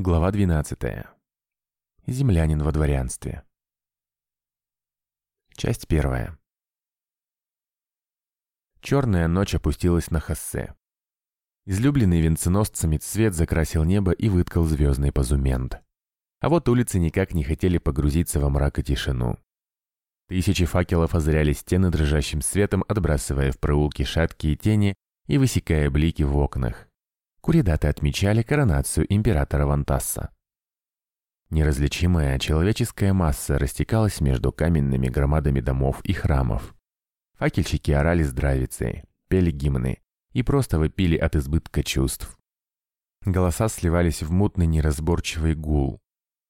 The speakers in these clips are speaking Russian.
Глава 12. Землянин во дворянстве. Часть первая. Черная ночь опустилась на Хоссе. Излюбленный венценосцами цвет закрасил небо и выткал звездный позумент. А вот улицы никак не хотели погрузиться во мрак и тишину. Тысячи факелов озаряли стены дрожащим светом, отбрасывая в проулки шаткие тени и высекая блики в окнах. Куридаты отмечали коронацию императора Вантасса. Неразличимая человеческая масса растекалась между каменными громадами домов и храмов. Факельщики орали здравицы, пели гимны и просто выпили от избытка чувств. Голоса сливались в мутный неразборчивый гул.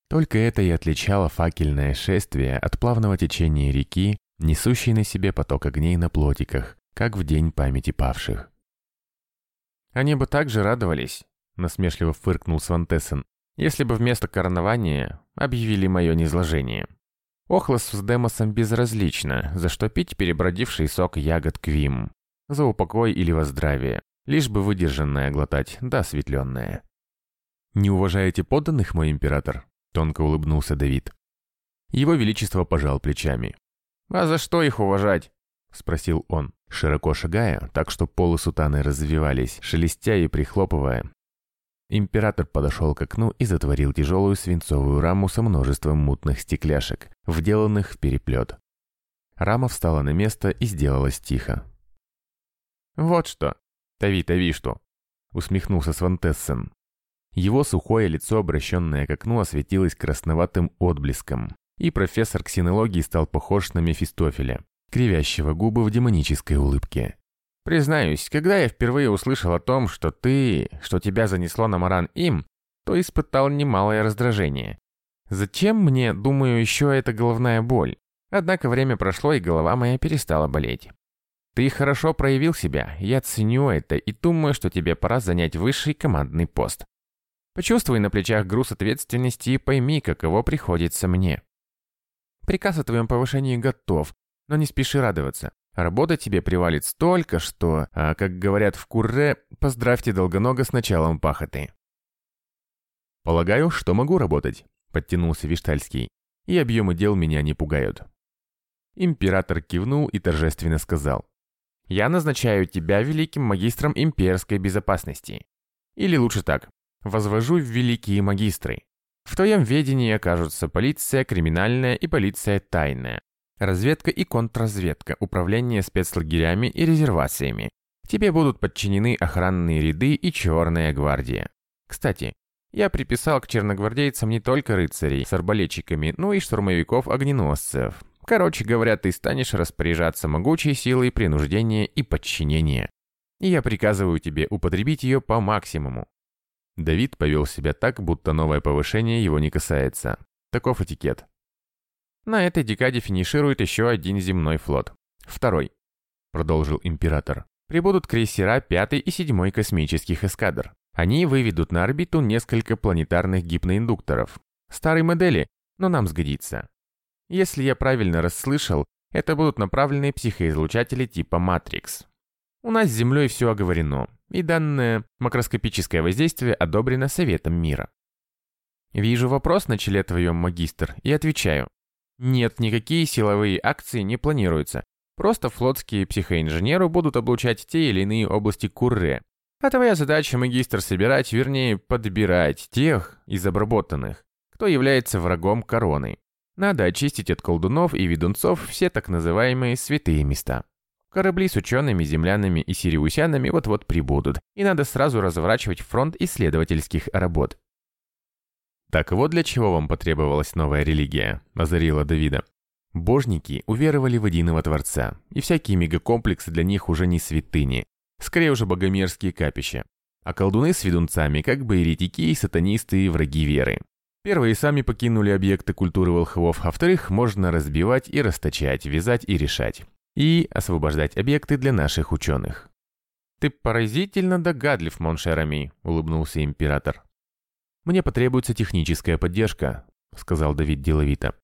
Только это и отличало факельное шествие от плавного течения реки, несущей на себе поток огней на плотиках, как в день памяти павших. Они бы также радовались, насмешливо фыркнул Свантессен, если бы вместо коронования объявили мое низложение. Охлос с Демосом безразлично, за что пить перебродивший сок ягод Квим. За упокой или во лишь бы выдержанное глотать, да осветленное. «Не уважаете подданных, мой император?» — тонко улыбнулся Давид. Его Величество пожал плечами. «А за что их уважать?» — спросил он, широко шагая, так что полы сутаны развивались, шелестя и прихлопывая. Император подошел к окну и затворил тяжелую свинцовую раму со множеством мутных стекляшек, вделанных в переплет. Рама встала на место и сделалась тихо. «Вот что! Тави, тави, что!» — усмехнулся Свантессен. Его сухое лицо, обращенное к окну, осветилось красноватым отблеском, и профессор ксенологии стал похож на Мефистофеля, кривящего губы в демонической улыбке. «Признаюсь, когда я впервые услышал о том, что ты, что тебя занесло на Маран им, то испытал немалое раздражение. Зачем мне, думаю, еще эта головная боль? Однако время прошло, и голова моя перестала болеть. Ты хорошо проявил себя, я ценю это и думаю, что тебе пора занять высший командный пост. Почувствуй на плечах груз ответственности и пойми, каково приходится мне. Приказ о твоем повышении готов, но не спеши радоваться. Работа тебе привалит столько, что, а, как говорят в Курре, поздравьте долгонога с началом пахоты. «Полагаю, что могу работать», — подтянулся Виштальский. «И объемы дел меня не пугают». Император кивнул и торжественно сказал. «Я назначаю тебя великим магистром имперской безопасности. Или лучше так, возвожу в великие магистры. В твоем ведении окажутся полиция криминальная и полиция тайная. Разведка и контрразведка, управление спецлагерями и резервациями. Тебе будут подчинены охранные ряды и черная гвардия. Кстати, я приписал к черногвардейцам не только рыцарей с арбалетчиками, но и штурмовиков-огненосцев. Короче говоря, ты станешь распоряжаться могучей силой принуждения и подчинения. И я приказываю тебе употребить ее по максимуму. Давид повел себя так, будто новое повышение его не касается. Таков этикет. На этой декаде финиширует еще один земной флот. Второй, продолжил император. Прибудут крейсера 5 и 7 космических эскадр. Они выведут на орбиту несколько планетарных гипноиндукторов. Старой модели, но нам сгодится. Если я правильно расслышал, это будут направленные психоизлучатели типа Матрикс. У нас с Землей все оговорено, и данное макроскопическое воздействие одобрено Советом мира. Вижу вопрос на челе твоем, магистр, и отвечаю. Нет, никакие силовые акции не планируются. Просто флотские психоинженеры будут облучать те или иные области Курре. А твоя задача, магистр, собирать, вернее, подбирать тех из обработанных, кто является врагом короны. Надо очистить от колдунов и ведунцов все так называемые святые места. Корабли с учеными, землянами и сириусянами вот-вот прибудут, и надо сразу разворачивать фронт исследовательских работ. «Так вот для чего вам потребовалась новая религия», – озарила Давида. Божники уверовали в единого Творца, и всякие мегакомплексы для них уже не святыни, скорее уже богомерзкие капища. А колдуны с ведунцами как бы еретики и сатанисты и враги веры. Первые сами покинули объекты культуры волхвов, а вторых можно разбивать и расточать, вязать и решать. И освобождать объекты для наших ученых. «Ты поразительно догадлив, Моншерами», — улыбнулся император. «Мне потребуется техническая поддержка», — сказал Давид деловито.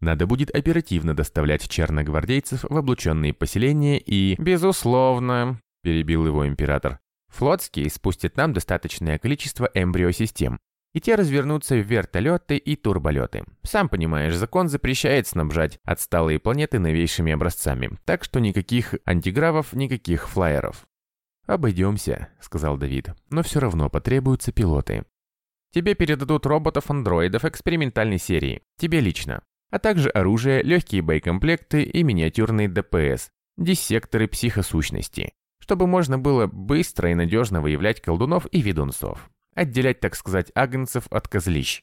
«Надо будет оперативно доставлять черногвардейцев в облученные поселения и...» «Безусловно», — перебил его император. «Флотские спустят нам достаточное количество эмбриосистем. и те развернутся в вертолеты и турболеты. Сам понимаешь, закон запрещает снабжать отсталые планеты новейшими образцами, так что никаких антигравов, никаких флайеров. «Обойдемся», — сказал Давид, — «но все равно потребуются пилоты». «Тебе передадут роботов-андроидов экспериментальной серии, тебе лично, а также оружие, легкие боекомплекты и миниатюрные ДПС, диссекторы психосущности, чтобы можно было быстро и надежно выявлять колдунов и ведунцов отделять, так сказать, агнцев от козлищ.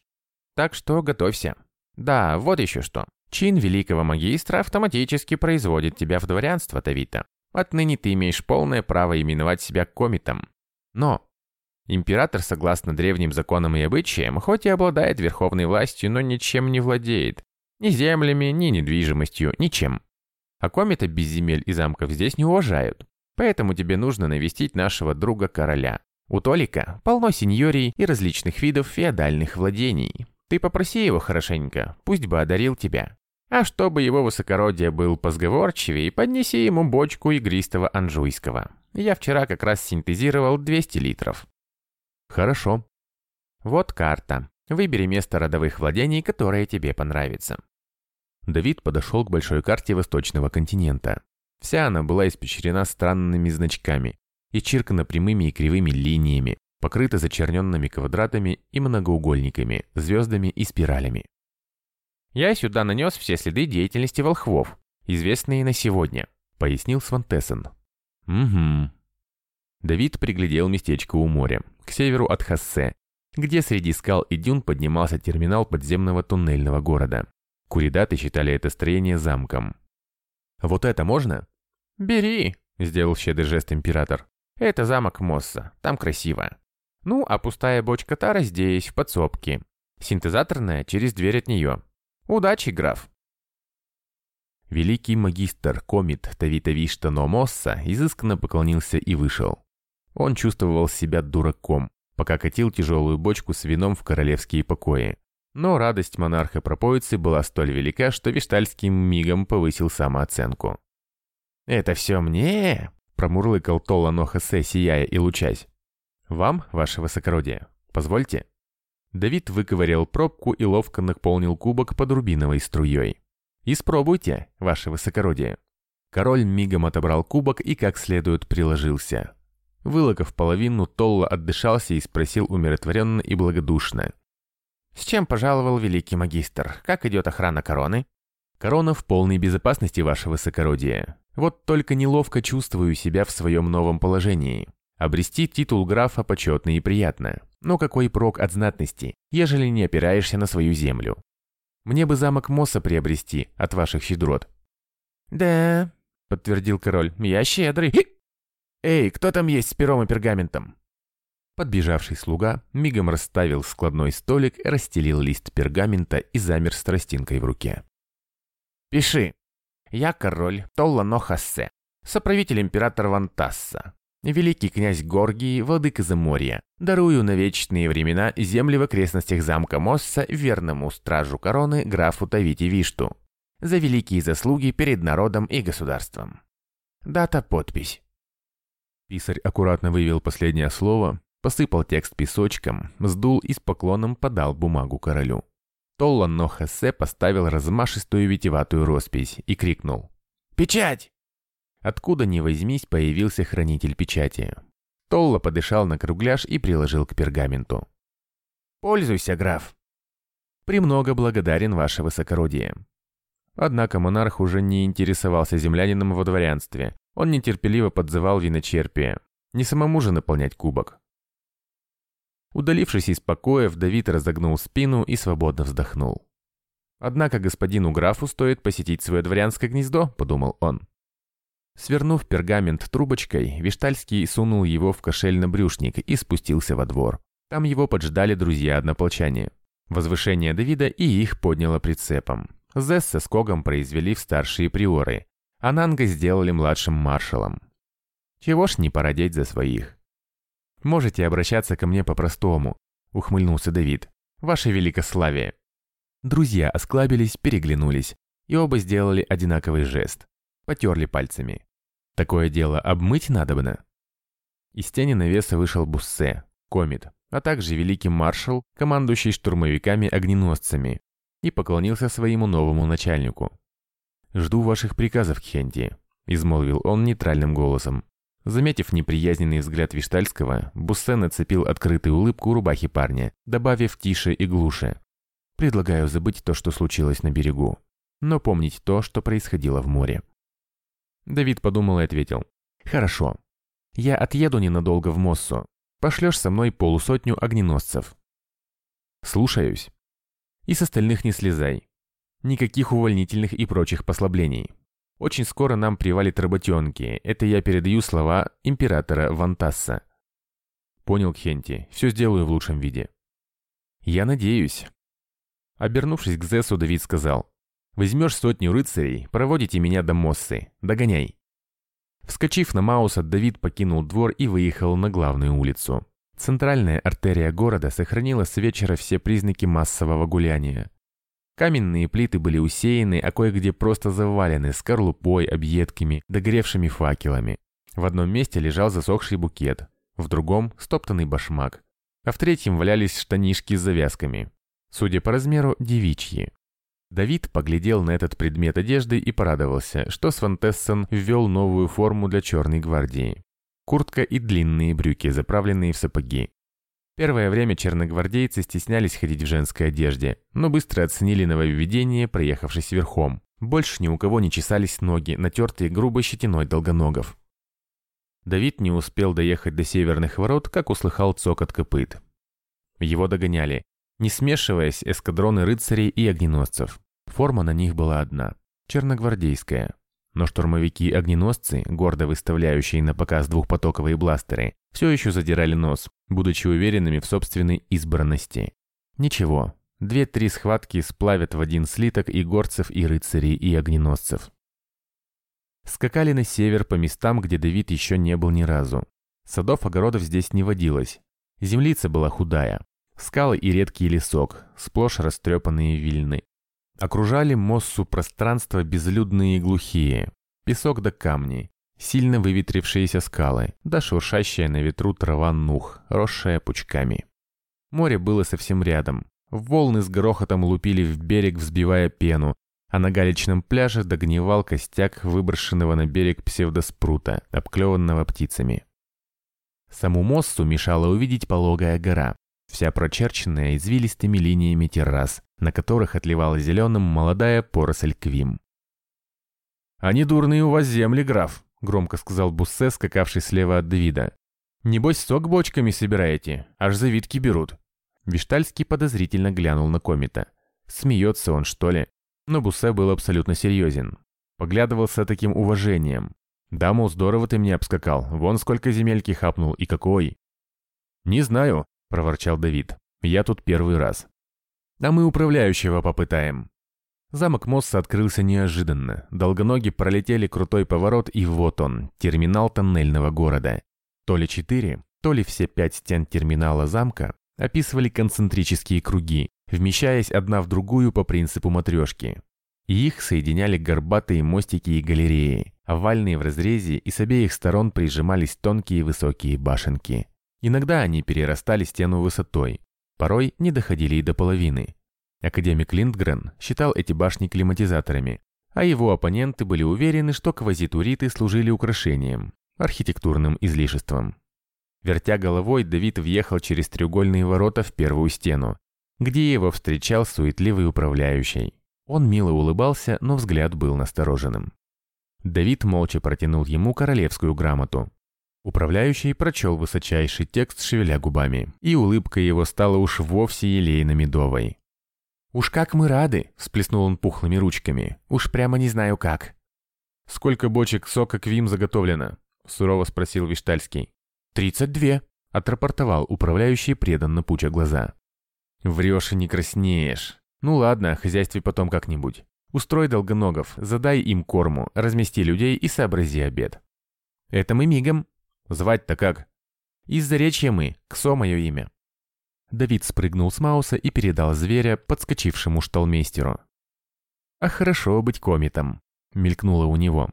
Так что готовься. Да, вот еще что. Чин великого магистра автоматически производит тебя в дворянство, Тавита. Отныне ты имеешь полное право именовать себя комитом. Но император, согласно древним законам и обычаям, хоть и обладает верховной властью, но ничем не владеет. Ни землями, ни недвижимостью, ничем. А комита без земель и замков здесь не уважают. Поэтому тебе нужно навестить нашего друга-короля. У Толика полно сеньорий и различных видов феодальных владений. Ты попроси его хорошенько, пусть бы одарил тебя. А чтобы его высокородие был позговорчивее, поднеси ему бочку игристого анжуйского. Я вчера как раз синтезировал 200 литров. Хорошо. Вот карта. Выбери место родовых владений, которое тебе понравится. Давид подошел к большой карте восточного континента. Вся она была испещрена странными значками, исчеркана прямыми и кривыми линиями, покрыта зачерненными квадратами и многоугольниками, звездами и спиралями. «Я сюда нанес все следы деятельности волхвов, известные на сегодня», — пояснил Свантессен. «Угу». Давид приглядел местечко у моря, к северу от Хассе, где среди скал и дюн поднимался терминал подземного туннельного города. Куридаты считали это строение замком. «Вот это можно?» «Бери», — сделал щедрый жест император. Это замок Мосса, там красиво. Ну, а пустая бочка тара здесь, в подсобке. Синтезаторная через дверь от нее. Удачи, граф. Великий магистр Комит Тавитавишта Мосса изысканно поклонился и вышел. Он чувствовал себя дураком, пока катил тяжелую бочку с вином в королевские покои. Но радость монарха пропоицы была столь велика, что Виштальским мигом повысил самооценку. «Это все мне?» Промурлыкал Толла Нохасе, сияя и лучась. «Вам, ваше высокородие, позвольте». Давид выковырял пробку и ловко наполнил кубок под рубиновой струей. «Испробуйте, ваше высокородие». Король мигом отобрал кубок и как следует приложился. Вылокав половину, Толла отдышался и спросил умиротворенно и благодушно. «С чем пожаловал великий магистр? Как идет охрана короны?» «Корона в полной безопасности, ваше высокородие. Вот только неловко чувствую себя в своем новом положении. Обрести титул графа почетно и приятно. Но какой прок от знатности, ежели не опираешься на свою землю? Мне бы замок Мосса приобрести от ваших щедрот. «Да», — подтвердил король, — «я щедрый». «Эй, кто там есть с пером и пергаментом?» Подбежавший слуга мигом расставил складной столик, расстелил лист пергамента и замер с тростинкой в руке. «Пиши», я король Толла Нохассе, соправитель императора Вантасса, великий князь Горгии, владыка Заморья, дарую на вечные времена земли в окрестностях замка Мосса верному стражу короны графу Тавити Вишту за великие заслуги перед народом и государством. Дата подпись. Писарь аккуратно вывел последнее слово, посыпал текст песочком, сдул и с поклоном подал бумагу королю. Толлан Нохасе поставил размашистую витеватую роспись и крикнул. «Печать!» Откуда ни возьмись, появился хранитель печати. Толла подышал на кругляш и приложил к пергаменту. «Пользуйся, граф!» «Премного благодарен, ваше высокородие». Однако монарх уже не интересовался землянином во дворянстве. Он нетерпеливо подзывал виночерпие. Не самому же наполнять кубок. Удалившись из покоев, Давид разогнул спину и свободно вздохнул. «Однако господину графу стоит посетить свое дворянское гнездо», — подумал он. Свернув пергамент трубочкой, Виштальский сунул его в кошель брюшник и спустился во двор. Там его поджидали друзья-однополчане. Возвышение Давида и их подняло прицепом. Зесс со Скогом произвели в старшие приоры, а Нанга сделали младшим маршалом. Чего ж не породеть за своих. «Можете обращаться ко мне по-простому», — ухмыльнулся Давид. «Ваше великославие». Друзья осклабились, переглянулись, и оба сделали одинаковый жест. Потерли пальцами. Такое дело обмыть надобно. Из тени навеса вышел Буссе, комит, а также великий маршал, командующий штурмовиками-огненосцами, и поклонился своему новому начальнику. «Жду ваших приказов, Кхенти», — измолвил он нейтральным голосом. Заметив неприязненный взгляд Виштальского, Буссе нацепил открытую улыбку рубахи парня, добавив тише и глуше. «Предлагаю забыть то, что случилось на берегу, но помнить то, что происходило в море». Давид подумал и ответил. «Хорошо. Я отъеду ненадолго в Моссу. Пошлешь со мной полусотню огненосцев». «Слушаюсь. И с остальных не слезай. Никаких увольнительных и прочих послаблений. Очень скоро нам привалит работенки. Это я передаю слова императора Вантасса. Понял, Кхенти. Все сделаю в лучшем виде. Я надеюсь. Обернувшись к Зессу, Давид сказал. Возьмешь сотню рыцарей, проводите меня до Моссы. Догоняй. Вскочив на Мауса, Давид покинул двор и выехал на главную улицу. Центральная артерия города сохранила с вечера все признаки массового гуляния. Каменные плиты были усеяны, а кое-где просто завалены скорлупой, объедками, догревшими факелами. В одном месте лежал засохший букет, в другом – стоптанный башмак, а в третьем валялись штанишки с завязками. Судя по размеру, девичьи. Давид поглядел на этот предмет одежды и порадовался, что Свантессен ввел новую форму для Черной гвардии. Куртка и длинные брюки, заправленные в сапоги. Первое время черногвардейцы стеснялись ходить в женской одежде, но быстро оценили нововведение, проехавшись верхом. Больше ни у кого не чесались ноги, натертые грубой щетиной долгоногов. Давид не успел доехать до северных ворот, как услыхал цокот копыт. Его догоняли, не смешиваясь, эскадроны рыцарей и огненосцев. Форма на них была одна – черногвардейская. Но штурмовики-огненосцы, гордо выставляющие на показ двухпотоковые бластеры, все еще задирали нос, будучи уверенными в собственной избранности. Ничего, две-три схватки сплавят в один слиток и горцев, и рыцарей, и огненосцев. Скакали на север по местам, где Давид еще не был ни разу. Садов-огородов здесь не водилось. Землица была худая. Скалы и редкий лесок, сплошь растрепанные вильны. Окружали Моссу пространства безлюдные и глухие. Песок да камни, сильно выветрившиеся скалы, да шуршащая на ветру трава нух, росшая пучками. Море было совсем рядом. Волны с грохотом лупили в берег, взбивая пену, а на галечном пляже догнивал костяк выброшенного на берег псевдоспрута, обклеванного птицами. Саму Моссу мешала увидеть пологая гора, вся прочерченная извилистыми линиями террас, на которых отливала зеленым молодая поросль квим. «Они дурные у вас земли, граф», громко сказал Буссе, скакавший слева от Давида. «Небось, сок бочками собираете, аж завитки берут». Виштальский подозрительно глянул на комета. Смеется он, что ли? Но Буссе был абсолютно серьезен. Поглядывался таким уважением. «Да, мол, здорово ты мне обскакал, вон сколько земельки хапнул и какой». «Не знаю», — проворчал Давид. «Я тут первый раз». «А мы управляющего попытаем», Замок Мосса открылся неожиданно. Долгоноги пролетели крутой поворот, и вот он, терминал тоннельного города. То ли четыре, то ли все пять стен терминала замка описывали концентрические круги, вмещаясь одна в другую по принципу матрешки. И их соединяли горбатые мостики и галереи, овальные в разрезе, и с обеих сторон прижимались тонкие высокие башенки. Иногда они перерастали стену высотой, порой не доходили и до половины. Академик Линдгрен считал эти башни климатизаторами, а его оппоненты были уверены, что квазитуриты служили украшением, архитектурным излишеством. Вертя головой, Давид въехал через треугольные ворота в первую стену, где его встречал суетливый управляющий. Он мило улыбался, но взгляд был настороженным. Давид молча протянул ему королевскую грамоту. Управляющий прочел высочайший текст, шевеля губами, и улыбка его стала уж вовсе елейно-медовой. «Уж как мы рады!» – всплеснул он пухлыми ручками. «Уж прямо не знаю как». «Сколько бочек сока Квим заготовлено?» – сурово спросил Виштальский. «Тридцать две», – отрапортовал управляющий, преданно пуча глаза. «Врешь и не краснеешь. Ну ладно, о хозяйстве потом как-нибудь. Устрой долгоногов, задай им корму, размести людей и сообрази обед». «Это мы мигом». «Звать-то как?» «Из-за речья мы, Ксо мое имя». Давид спрыгнул с Мауса и передал зверя подскочившему шталмейстеру. «А хорошо быть кометом», — мелькнуло у него.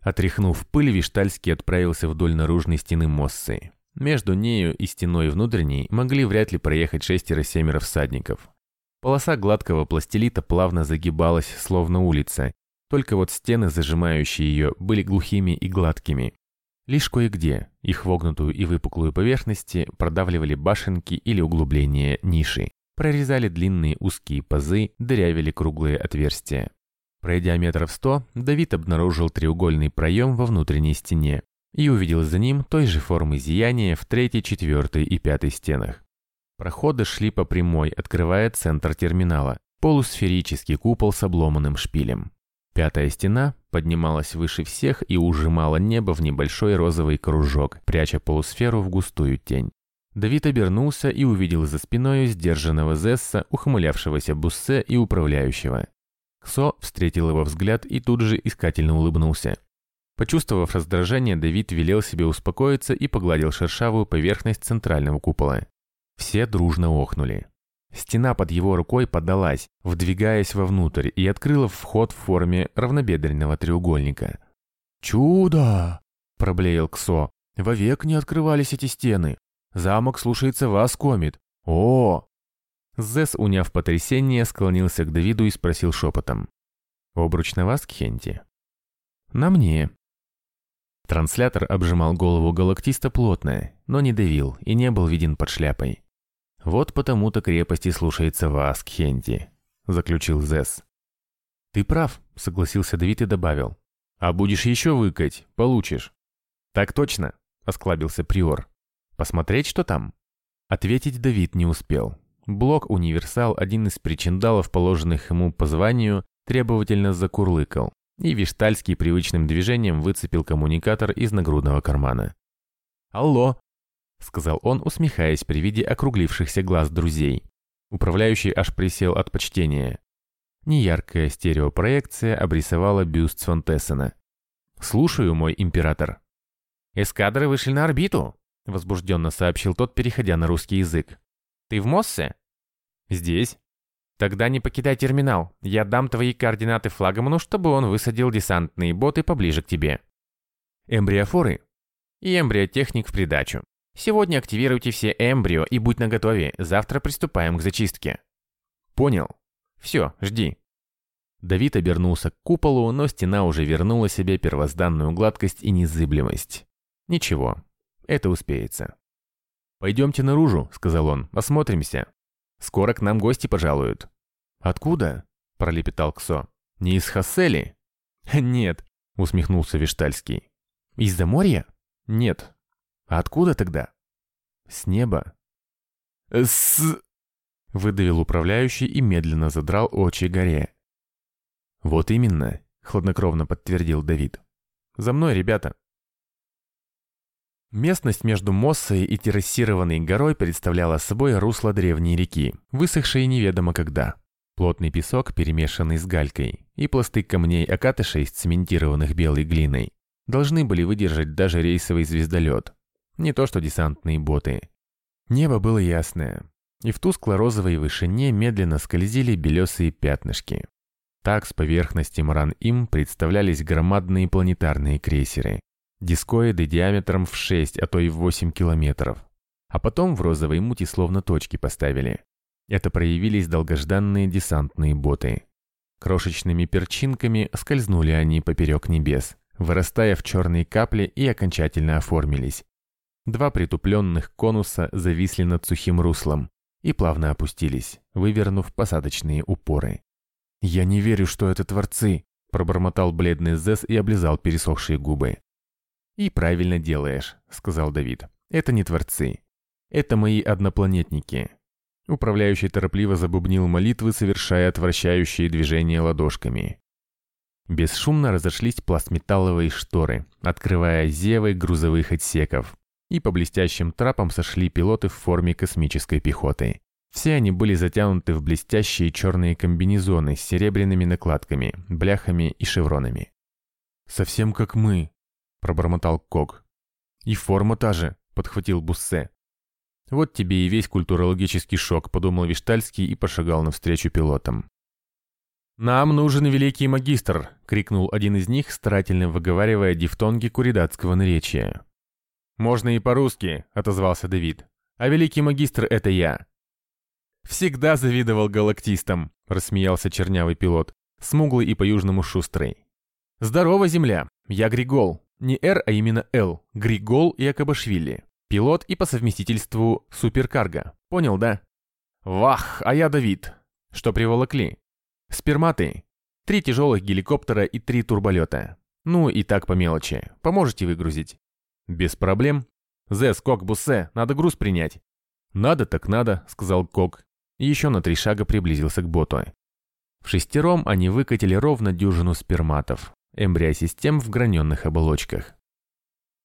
Отряхнув пыль, Виштальский отправился вдоль наружной стены Моссы. Между нею и стеной внутренней могли вряд ли проехать шестеро-семеро всадников. Полоса гладкого пластилита плавно загибалась, словно улица, только вот стены, зажимающие ее, были глухими и гладкими. Лишь кое-где их вогнутую и выпуклую поверхности продавливали башенки или углубления ниши, прорезали длинные узкие пазы, дырявили круглые отверстия. Пройдя метров сто, Давид обнаружил треугольный проем во внутренней стене и увидел за ним той же формы зияния в третьей, четвертой и пятой стенах. Проходы шли по прямой, открывая центр терминала, полусферический купол с обломанным шпилем. Пятая стена поднималась выше всех и ужимала небо в небольшой розовый кружок, пряча полусферу в густую тень. Давид обернулся и увидел за спиной сдержанного Зесса, ухмылявшегося Буссе и управляющего. Ксо встретил его взгляд и тут же искательно улыбнулся. Почувствовав раздражение, Давид велел себе успокоиться и погладил шершавую поверхность центрального купола. Все дружно охнули. Стена под его рукой подалась, вдвигаясь вовнутрь, и открыла вход в форме равнобедренного треугольника. «Чудо!» – проблеял Ксо. «Вовек не открывались эти стены. Замок слушается вас, комит. О!» Зес, уняв потрясение, склонился к Давиду и спросил шепотом. «Обруч на вас, Кхенти?» «На мне». Транслятор обжимал голову галактиста плотно, но не давил и не был виден под шляпой. «Вот потому-то крепости слушается вас, Кхенти», — заключил Зес. «Ты прав», — согласился Давид и добавил. «А будешь еще выкать, получишь». «Так точно», — осклабился Приор. «Посмотреть, что там?» Ответить Давид не успел. Блок-универсал, один из причиндалов, положенных ему по званию, требовательно закурлыкал, и Виштальский привычным движением выцепил коммуникатор из нагрудного кармана. «Алло!» — сказал он, усмехаясь при виде округлившихся глаз друзей. Управляющий аж присел от почтения. Неяркая стереопроекция обрисовала бюст Свантессена. «Слушаю, мой император». «Эскадры вышли на орбиту», — возбужденно сообщил тот, переходя на русский язык. «Ты в Моссе?» «Здесь». «Тогда не покидай терминал. Я дам твои координаты флагману, чтобы он высадил десантные боты поближе к тебе». «Эмбриофоры?» «И эмбриотехник в придачу. Сегодня активируйте все эмбрио и будь наготове. Завтра приступаем к зачистке». «Понял. Все, жди». Давид обернулся к куполу, но стена уже вернула себе первозданную гладкость и незыблемость. «Ничего, это успеется». «Пойдемте наружу», — сказал он, — «осмотримся. Скоро к нам гости пожалуют». «Откуда?» — пролепетал Ксо. «Не из Хассели?» «Нет», — усмехнулся Виштальский. «Из-за моря?» «Нет, откуда тогда? С неба. С... Выдавил управляющий и медленно задрал очи горе. Вот именно, хладнокровно подтвердил Давид. За мной, ребята. Местность между Моссой и террасированной горой представляла собой русло древней реки, высохшей неведомо когда. Плотный песок, перемешанный с галькой, и пласты камней окатышей, цементированных белой глиной, должны были выдержать даже рейсовый звездолет, не то что десантные боты. Небо было ясное, и в тускло-розовой вышине медленно скользили белесые пятнышки. Так с поверхности Маран-Им представлялись громадные планетарные крейсеры, дискоиды диаметром в 6, а то и в 8 километров. А потом в розовой мути словно точки поставили. Это проявились долгожданные десантные боты. Крошечными перчинками скользнули они поперек небес, вырастая в черные капли и окончательно оформились, Два притупленных конуса зависли над сухим руслом и плавно опустились, вывернув посадочные упоры. «Я не верю, что это творцы», – пробормотал бледный Зес и облизал пересохшие губы. «И правильно делаешь», – сказал Давид. «Это не творцы. Это мои однопланетники». Управляющий торопливо забубнил молитвы, совершая отвращающие движения ладошками. Бесшумно разошлись пластметалловые шторы, открывая зевы грузовых отсеков, и по блестящим трапам сошли пилоты в форме космической пехоты. Все они были затянуты в блестящие черные комбинезоны с серебряными накладками, бляхами и шевронами. «Совсем как мы», — пробормотал Ког. «И форма та же», — подхватил Буссе. «Вот тебе и весь культурологический шок», — подумал Виштальский и пошагал навстречу пилотам. «Нам нужен великий магистр!» — крикнул один из них, старательно выговаривая дифтонги куридатского наречия. «Можно и по-русски», — отозвался Давид. «А великий магистр — это я». «Всегда завидовал галактистам», — рассмеялся чернявый пилот, смуглый и по-южному шустрый. «Здорово, Земля! Я Григол. Не Р, а именно Л. Григол Якобашвили. Пилот и по совместительству суперкарго. Понял, да?» «Вах, а я Давид. Что приволокли?» «Сперматы. Три тяжелых геликоптера и три турболета. Ну и так по мелочи. Поможете выгрузить?» «Без проблем. Зэс, Кок, Буссе, надо груз принять». «Надо так надо», — сказал Кок. И еще на три шага приблизился к боту. В шестером они выкатили ровно дюжину сперматов, эмбриосистем в граненных оболочках.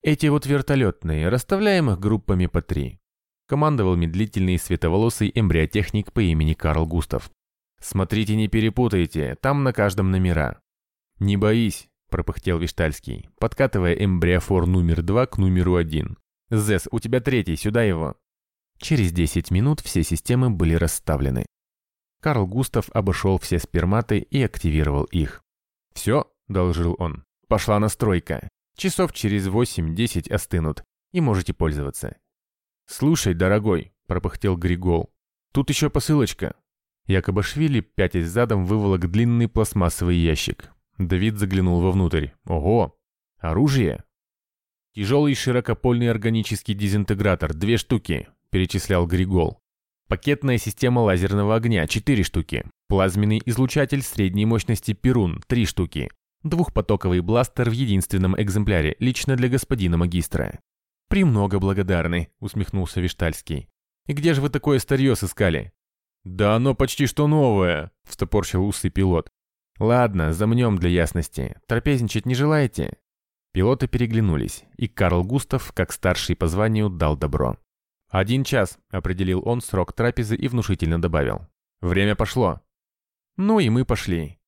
Эти вот вертолетные, расставляем их группами по три. Командовал медлительный световолосый эмбриотехник по имени Карл Густав. Смотрите, не перепутайте, там на каждом номера. Не боись, пропыхтел Виштальский, подкатывая эмбриофор номер два к номеру один. «Зес, у тебя третий, сюда его!» Через 10 минут все системы были расставлены. Карл Густав обошел все сперматы и активировал их. «Все», — доложил он, — «пошла настройка. Часов через 8-10 остынут, и можете пользоваться». «Слушай, дорогой», — пропыхтел Григол, — «тут еще посылочка». Якобашвили, пятясь задом, выволок длинный пластмассовый ящик. Давид заглянул вовнутрь. Ого! Оружие? Тяжелый широкопольный органический дезинтегратор, две штуки, перечислял Григол. Пакетная система лазерного огня, четыре штуки. Плазменный излучатель средней мощности Перун, три штуки. Двухпотоковый бластер в единственном экземпляре, лично для господина магистра. «Премного благодарны», — усмехнулся Виштальский. «И где же вы такое старье сыскали?» «Да оно почти что новое», — встопорщил усы пилот. «Ладно, замнем для ясности. Трапезничать не желаете?» Пилоты переглянулись, и Карл Густав, как старший по званию, дал добро. «Один час», — определил он срок трапезы и внушительно добавил. «Время пошло». Ну и мы пошли.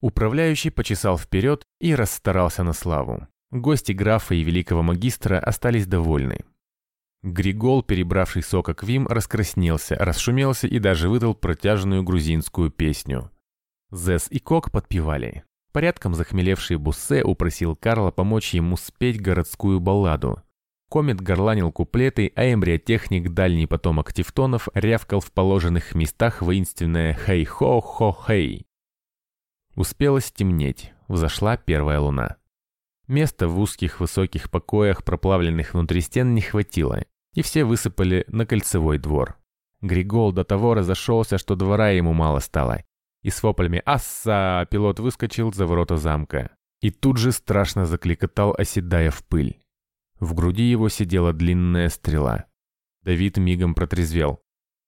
Управляющий почесал вперед и расстарался на славу. Гости графа и великого магистра остались довольны. Григол, перебравший сока Квим, раскраснелся, расшумелся и даже выдал протяжную грузинскую песню. Зес и Кок подпевали. Порядком захмелевший Буссе упросил Карла помочь ему спеть городскую балладу. Комет горланил куплеты, а эмбриотехник, дальний потомок тевтонов, рявкал в положенных местах воинственное «хей-хо-хо-хей». Успело стемнеть, взошла первая луна. Места в узких высоких покоях, проплавленных внутри стен, не хватило, и все высыпали на кольцевой двор. Григол до того разошелся, что двора ему мало стало, и с воплями «Асса!» пилот выскочил за ворота замка. И тут же страшно закликотал, оседая в пыль. В груди его сидела длинная стрела. Давид мигом протрезвел.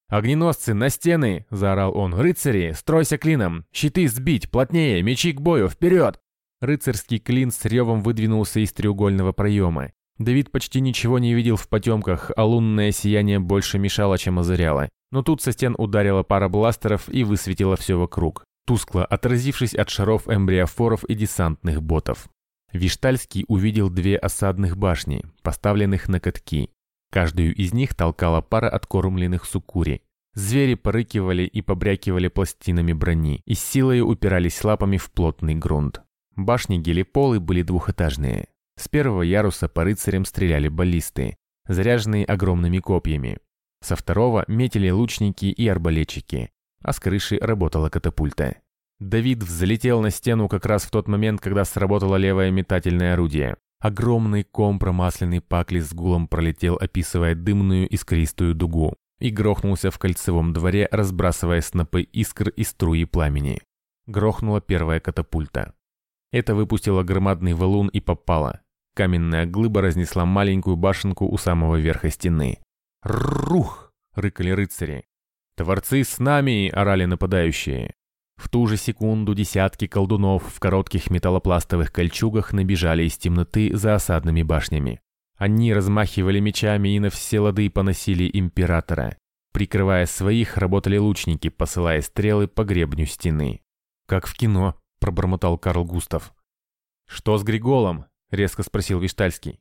«Огненосцы, на стены!» – заорал он. «Рыцари, стройся клином! Щиты сбить, плотнее, мечи к бою, вперед!» Рыцарский клин с ревом выдвинулся из треугольного проема. Давид почти ничего не видел в потемках, а лунное сияние больше мешало, чем озаряло. Но тут со стен ударила пара бластеров и высветила все вокруг, тускло отразившись от шаров эмбриофоров и десантных ботов. Виштальский увидел две осадных башни, поставленных на катки. Каждую из них толкала пара откормленных сукури. Звери порыкивали и побрякивали пластинами брони и силой упирались лапами в плотный грунт. Башни гелиполы были двухэтажные. С первого яруса по рыцарям стреляли баллисты, заряженные огромными копьями. Со второго метили лучники и арбалетчики, а с крыши работала катапульта. Давид взлетел на стену как раз в тот момент, когда сработало левое метательное орудие. Огромный ком промасленный пакли с гулом пролетел, описывая дымную искристую дугу, и грохнулся в кольцевом дворе, разбрасывая снопы искр и струи пламени. Грохнула первая катапульта. Это выпустило громадный валун и попало. Каменная глыба разнесла маленькую башенку у самого верха стены. «Рух!» — рыкали рыцари. «Творцы с нами!» — орали нападающие. В ту же секунду десятки колдунов в коротких металлопластовых кольчугах набежали из темноты за осадными башнями. Они размахивали мечами и на все лады поносили императора. Прикрывая своих, работали лучники, посылая стрелы по гребню стены. «Как в кино», — пробормотал Карл Густав. «Что с Григолом?» — резко спросил Виштальский.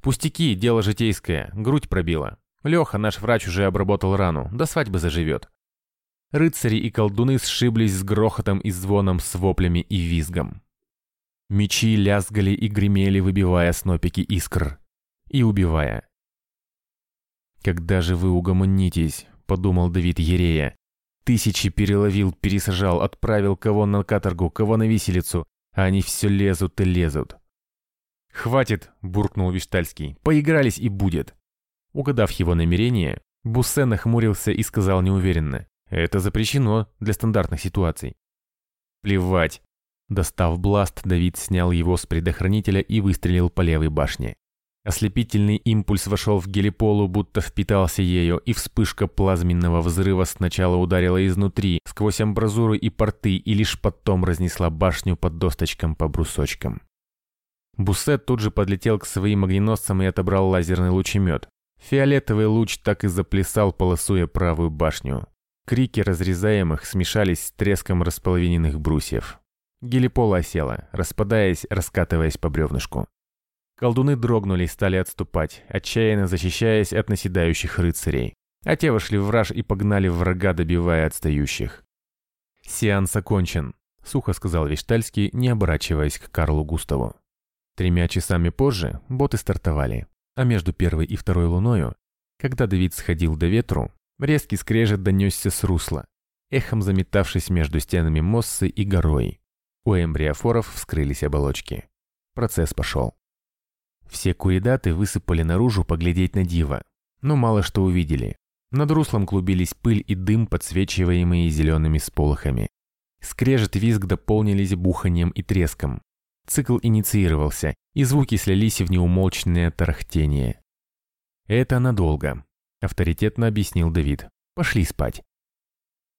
«Пустяки, дело житейское, грудь пробила. Леха, наш врач, уже обработал рану, до свадьбы заживет». Рыцари и колдуны сшиблись с грохотом и звоном, с воплями и визгом. Мечи лязгали и гремели, выбивая снопики искр. и убивая. «Когда же вы угомонитесь?» – подумал Давид Ерея. Тысячи переловил, пересажал, отправил кого на каторгу, кого на виселицу, а они все лезут и лезут. «Хватит!» – буркнул Виштальский. «Поигрались и будет!» Угадав его намерение, Буссе нахмурился и сказал неуверенно. «Это запрещено для стандартных ситуаций». «Плевать!» Достав бласт, Давид снял его с предохранителя и выстрелил по левой башне. Ослепительный импульс вошел в гелиполу, будто впитался ею, и вспышка плазменного взрыва сначала ударила изнутри, сквозь амбразуры и порты, и лишь потом разнесла башню под досточкам по брусочкам. Буссет тут же подлетел к своим огненосцам и отобрал лазерный лучемет. Фиолетовый луч так и заплясал, полосуя правую башню. Крики разрезаемых смешались с треском располовиненных брусьев. Гелипола осела, распадаясь, раскатываясь по бревнышку. Колдуны дрогнули и стали отступать, отчаянно защищаясь от наседающих рыцарей. А те вошли в враж и погнали врага, добивая отстающих. «Сеанс окончен», — сухо сказал Виштальский, не оборачиваясь к Карлу Густаву. Тремя часами позже боты стартовали, а между первой и второй луною, когда Давид сходил до ветру, резкий скрежет донесся с русла, эхом заметавшись между стенами Моссы и горой. У эмбриофоров вскрылись оболочки. Процесс пошел. Все куридаты высыпали наружу поглядеть на диво, но мало что увидели. Над руслом клубились пыль и дым, подсвечиваемые зелеными сполохами. Скрежет визг дополнились буханием и треском. Цикл инициировался, и звуки слились в неумолчное тарахтение. «Это надолго», — авторитетно объяснил Давид. «Пошли спать».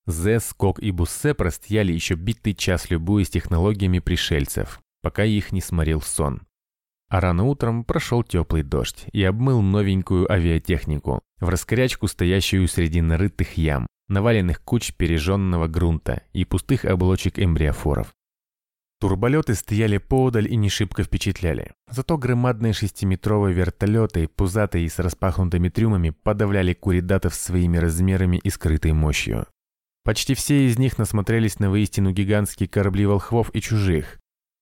Зе, Скок и Буссе простояли еще битый час, любуясь технологиями пришельцев, пока их не сморил сон. А рано утром прошел теплый дождь и обмыл новенькую авиатехнику, в раскорячку стоящую среди нарытых ям, наваленных куч пережженного грунта и пустых оболочек эмбриофоров. Турболеты стояли поодаль и не шибко впечатляли. Зато громадные шестиметровые вертолеты, пузатые и с распахнутыми трюмами, подавляли куридатов своими размерами и скрытой мощью. Почти все из них насмотрелись на воистину гигантские корабли волхвов и чужих,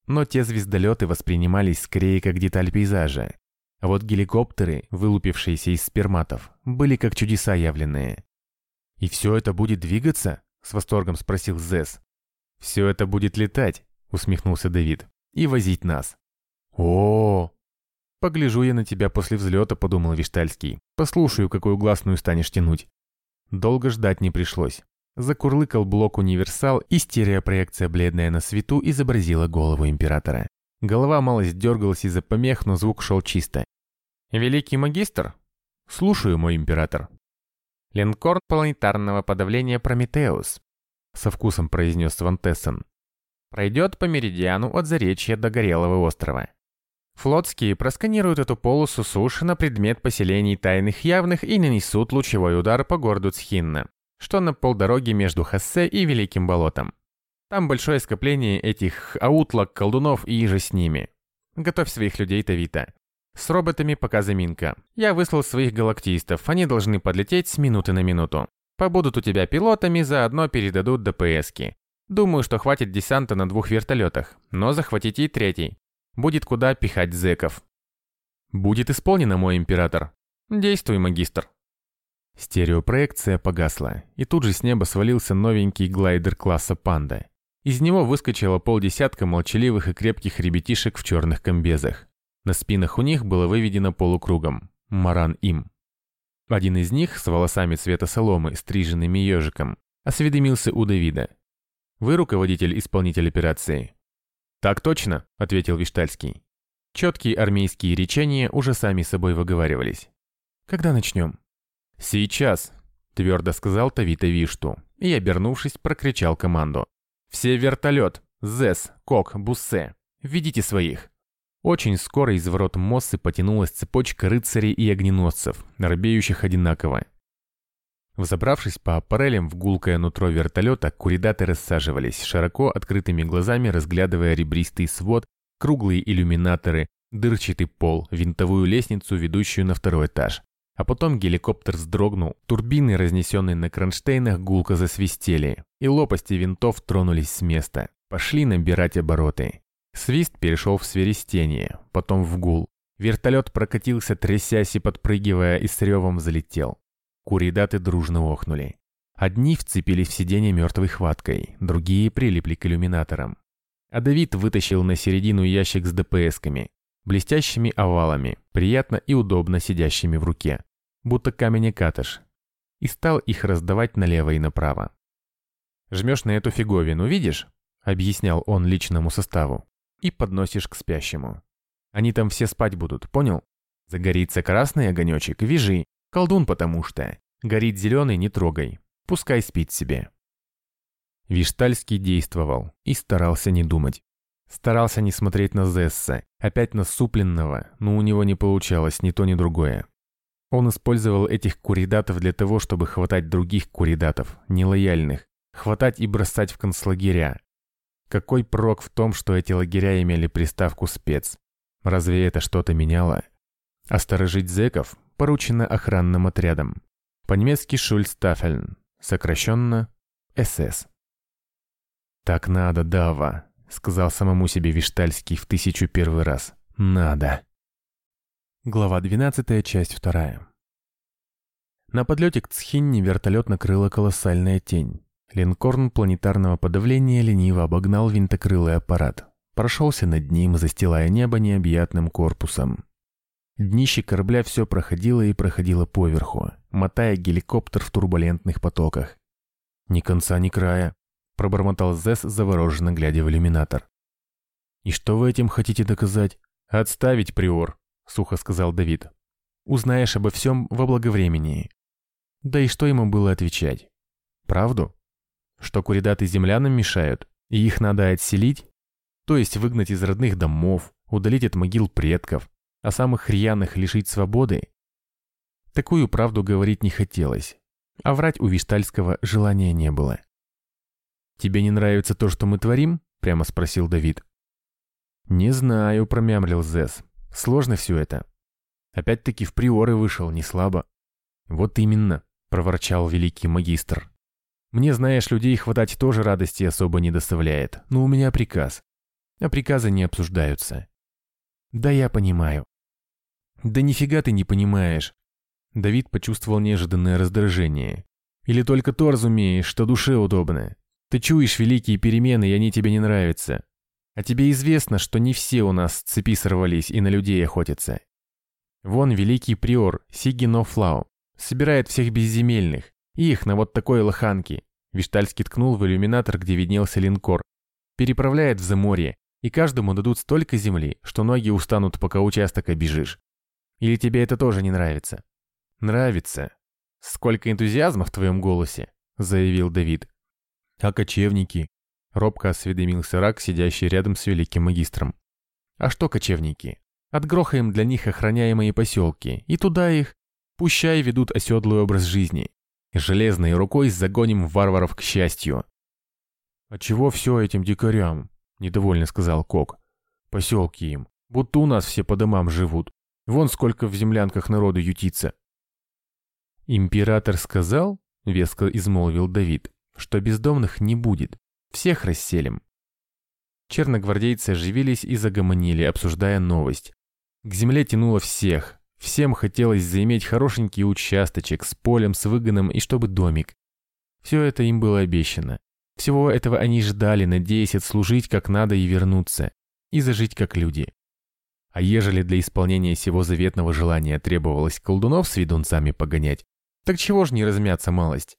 но те звездолеты воспринимались скорее как деталь пейзажа. А вот геликоптеры, вылупившиеся из сперматов, были как чудеса явленные. «И все это будет двигаться?» – с восторгом спросил Зес. «Все это будет летать», – усмехнулся Давид, – «и возить нас». О, -о, -о «Погляжу я на тебя после взлета», – подумал Виштальский. «Послушаю, какую гласную станешь тянуть». Долго ждать не пришлось. Закурлыкал блок «Универсал», и стереопроекция, бледная на свету, изобразила голову императора. Голова малость дергалась из-за помех, но звук шел чисто. «Великий магистр?» «Слушаю, мой император». «Линкор планетарного подавления Прометеус», — со вкусом произнес Ван Тессен. «Пройдет по меридиану от Заречья до Горелого острова. Флотские просканируют эту полосу суши на предмет поселений тайных явных и нанесут лучевой удар по городу Цхинна что на полдороге между Хассе и Великим болотом. Там большое скопление этих аутлок, колдунов и же с ними. Готовь своих людей, Тавита. С роботами пока заминка. Я выслал своих галактистов, они должны подлететь с минуты на минуту. Побудут у тебя пилотами, заодно передадут ДПСки. Думаю, что хватит десанта на двух вертолетах, но захватите и третий. Будет куда пихать зэков. Будет исполнено, мой император. Действуй, магистр. Стереопроекция погасла, и тут же с неба свалился новенький глайдер класса «Панда». Из него выскочило полдесятка молчаливых и крепких ребятишек в черных комбезах. На спинах у них было выведено полукругом «Маран им». Один из них, с волосами цвета соломы, стриженными ежиком, осведомился у Давида. «Вы руководитель-исполнитель операции?» «Так точно», — ответил Виштальский. Четкие армейские речения уже сами собой выговаривались. «Когда начнем?» «Сейчас», — твердо сказал Тавита Вишту, и, обернувшись, прокричал команду. «Все вертолет! Зес, Кок, Буссе! Ведите своих!» Очень скоро из ворот Моссы потянулась цепочка рыцарей и огненосцев, робеющих одинаково. Взобравшись по аппарелям в гулкое нутро вертолета, куридаты рассаживались, широко открытыми глазами разглядывая ребристый свод, круглые иллюминаторы, дырчатый пол, винтовую лестницу, ведущую на второй этаж. А потом геликоптер вздрогнул, турбины, разнесенные на кронштейнах, гулко засвистели, и лопасти винтов тронулись с места, пошли набирать обороты. Свист перешел в свиристение, потом в гул. Вертолет прокатился, трясясь и подпрыгивая, и с ревом залетел. Куридаты дружно охнули. Одни вцепились в сиденье мертвой хваткой, другие прилипли к иллюминаторам. А Давид вытащил на середину ящик с ДПСками, блестящими овалами, приятно и удобно сидящими в руке, будто камень катыш, и стал их раздавать налево и направо. «Жмешь на эту фиговину, видишь?» — объяснял он личному составу. «И подносишь к спящему. Они там все спать будут, понял? Загорится красный огонечек, вяжи, колдун потому что. Горит зеленый, не трогай, пускай спит себе». Виштальский действовал и старался не думать. Старался не смотреть на Зесса, опять насупленного, но у него не получалось ни то, ни другое. Он использовал этих куридатов для того, чтобы хватать других куридатов, нелояльных, хватать и бросать в концлагеря. Какой прок в том, что эти лагеря имели приставку «спец»? Разве это что-то меняло? А сторожить зэков поручено охранным отрядом. По-немецки «Шульстафельн», сокращенно «СС». «Так надо, Дава», — сказал самому себе Виштальский в тысячу первый раз. «Надо». Глава 12, часть 2. На подлете к Цхинне вертолет накрыла колоссальная тень. Линкорн планетарного подавления лениво обогнал винтокрылый аппарат. Прошелся над ним, застилая небо необъятным корпусом. Днище корабля все проходило и проходило поверху, мотая геликоптер в турбулентных потоках. «Ни конца, ни края», — пробормотал Зесс, завороженно глядя в иллюминатор. «И что вы этим хотите доказать?» «Отставить, Приор», — сухо сказал Давид. «Узнаешь обо всем во благовремении». Да и что ему было отвечать? Правду? Что куридаты землянам мешают, и их надо отселить? То есть выгнать из родных домов, удалить от могил предков, а самых рьяных лишить свободы? Такую правду говорить не хотелось, а врать у Виштальского желания не было. «Тебе не нравится то, что мы творим?» – прямо спросил Давид. «Не знаю», – промямлил Зес. Сложно все это. Опять-таки в приоры вышел, не слабо. Вот именно, проворчал великий магистр. Мне, знаешь, людей хватать тоже радости особо не доставляет, но у меня приказ. А приказы не обсуждаются. Да я понимаю. Да нифига ты не понимаешь. Давид почувствовал неожиданное раздражение. Или только то разумеешь, что душе удобно. Ты чуешь великие перемены, и они тебе не нравятся. А тебе известно, что не все у нас с цепи сорвались и на людей охотятся. Вон великий приор Сигино Флау собирает всех безземельных, их на вот такой лоханке. Виштальский ткнул в иллюминатор, где виднелся линкор. Переправляет в Заморье, и каждому дадут столько земли, что ноги устанут, пока участок обежишь. Или тебе это тоже не нравится? Нравится. Сколько энтузиазма в твоем голосе, заявил Давид. А кочевники? Робко осведомился Рак, сидящий рядом с великим магистром. «А что кочевники? Отгрохаем для них охраняемые поселки, и туда их, пущай ведут оседлый образ жизни. Железной рукой загоним варваров к счастью». «А чего все этим дикарям?» – недовольно сказал Кок. «Поселки им, будто у нас все по домам живут. Вон сколько в землянках народу ютится». «Император сказал, — веско измолвил Давид, — что бездомных не будет. Всех расселим. Черногвардейцы оживились и загомонили, обсуждая новость. К земле тянуло всех. Всем хотелось заиметь хорошенький участочек с полем, с выгоном и чтобы домик. Все это им было обещано. Всего этого они ждали, надеясь отслужить как надо и вернуться. И зажить как люди. А ежели для исполнения сего заветного желания требовалось колдунов с ведунцами погонять, так чего ж не размяться малость?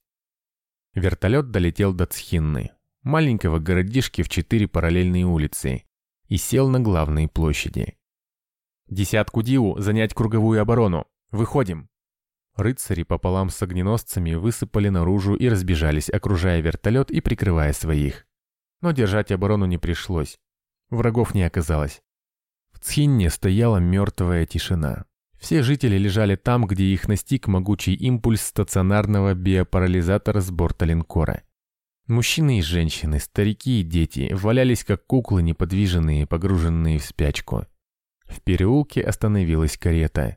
Вертолет долетел до Цхинны, маленького городишки в четыре параллельные улицы и сел на главной площади. «Десятку Диу занять круговую оборону! Выходим!» Рыцари пополам с огненосцами высыпали наружу и разбежались, окружая вертолет и прикрывая своих. Но держать оборону не пришлось. Врагов не оказалось. Цхинне стояла мертвая тишина. Все жители лежали там, где их настиг могучий импульс стационарного биопарализатора с борта линкора. Мужчины и женщины, старики и дети валялись как куклы неподвижные, погруженные в спячку. В переулке остановилась карета.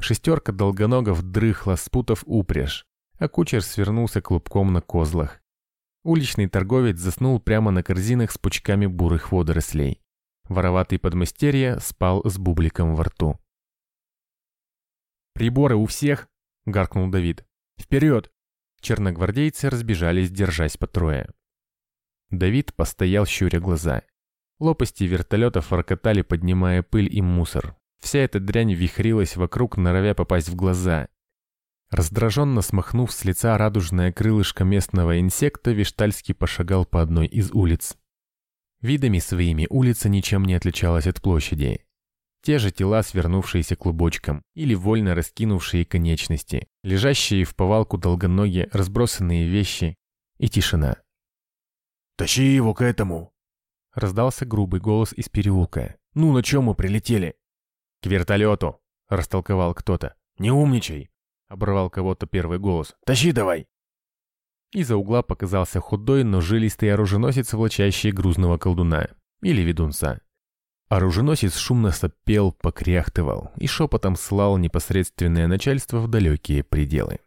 Шестерка долгоногов дрыхла, спутав упряжь, а кучер свернулся клубком на козлах. Уличный торговец заснул прямо на корзинах с пучками бурых водорослей. Вороватый подмастерье спал с бубликом во рту. «Приборы у всех?» — гаркнул Давид. «Вперед!» Черногвардейцы разбежались, держась по трое. Давид постоял, щуря глаза. Лопасти вертолетов воркотали, поднимая пыль и мусор. Вся эта дрянь вихрилась вокруг, норовя попасть в глаза. Раздраженно смахнув с лица радужное крылышко местного инсекта, Виштальский пошагал по одной из улиц. Видами своими улица ничем не отличалась от площади. Те же тела, свернувшиеся клубочком, или вольно раскинувшие конечности, лежащие в повалку долгоноги, разбросанные вещи и тишина. «Тащи его к этому!» Раздался грубый голос из переулка. «Ну, на чем мы прилетели?» «К вертолету!» – растолковал кто-то. «Не умничай!» – оборвал кого-то первый голос. «Тащи давай!» Из-за угла показался худой, но жилистый оруженосец, влачащий грузного колдуна. Или ведунца. Оруженосец шумно сопел, покряхтывал и шепотом слал непосредственное начальство в далекие пределы.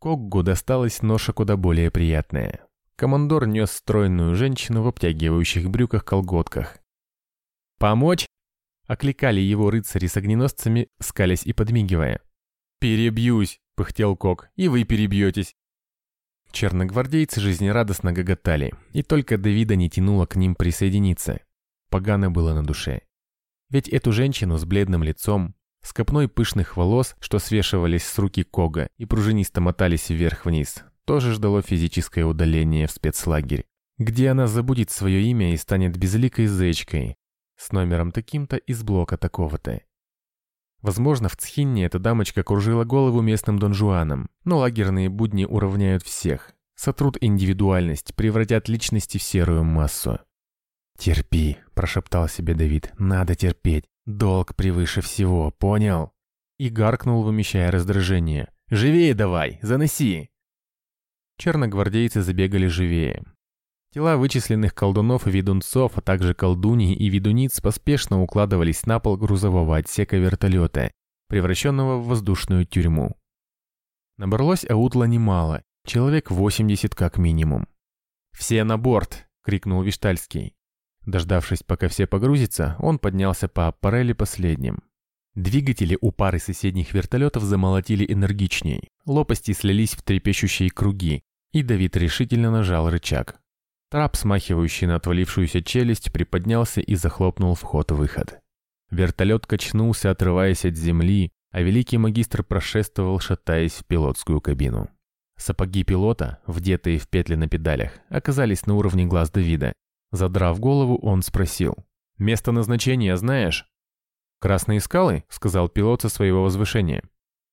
Коггу досталась ноша куда более приятная. Командор нес стройную женщину в обтягивающих брюках-колготках. «Помочь?» — окликали его рыцари с огненосцами, скалясь и подмигивая. «Перебьюсь!» — пыхтел Кок. «И вы перебьетесь!» Черногвардейцы жизнерадостно гоготали, и только Давида не тянуло к ним присоединиться. Погано было на душе. Ведь эту женщину с бледным лицом, с копной пышных волос, что свешивались с руки Кога и пружинисто мотались вверх-вниз, тоже ждало физическое удаление в спецлагерь, где она забудет свое имя и станет безликой зечкой, с номером таким-то из блока такого-то. Возможно, в Цхинне эта дамочка кружила голову местным донжуанам, но лагерные будни уравняют всех, сотрут индивидуальность, превратят личности в серую массу. «Терпи», – прошептал себе Давид, – «надо терпеть. Долг превыше всего, понял?» И гаркнул, вымещая раздражение. «Живее давай, заноси!» Черногвардейцы забегали живее. Тела вычисленных колдунов и ведунцов, а также колдуней и ведуниц поспешно укладывались на пол грузового отсека вертолета, превращенного в воздушную тюрьму. Набралось аутла немало, человек 80 как минимум. «Все на борт!» — крикнул Виштальский. Дождавшись, пока все погрузятся, он поднялся по аппарели последним. Двигатели у пары соседних вертолетов замолотили энергичней, лопасти слились в трепещущие круги, и Давид решительно нажал рычаг. Трап, смахивающий на отвалившуюся челюсть, приподнялся и захлопнул вход-выход. Вертолет качнулся, отрываясь от земли, а великий магистр прошествовал, шатаясь в пилотскую кабину. Сапоги пилота, вдетые в петли на педалях, оказались на уровне глаз Давида. Задрав голову, он спросил. «Место назначения знаешь?» «Красные скалы?» — сказал пилот со своего возвышения.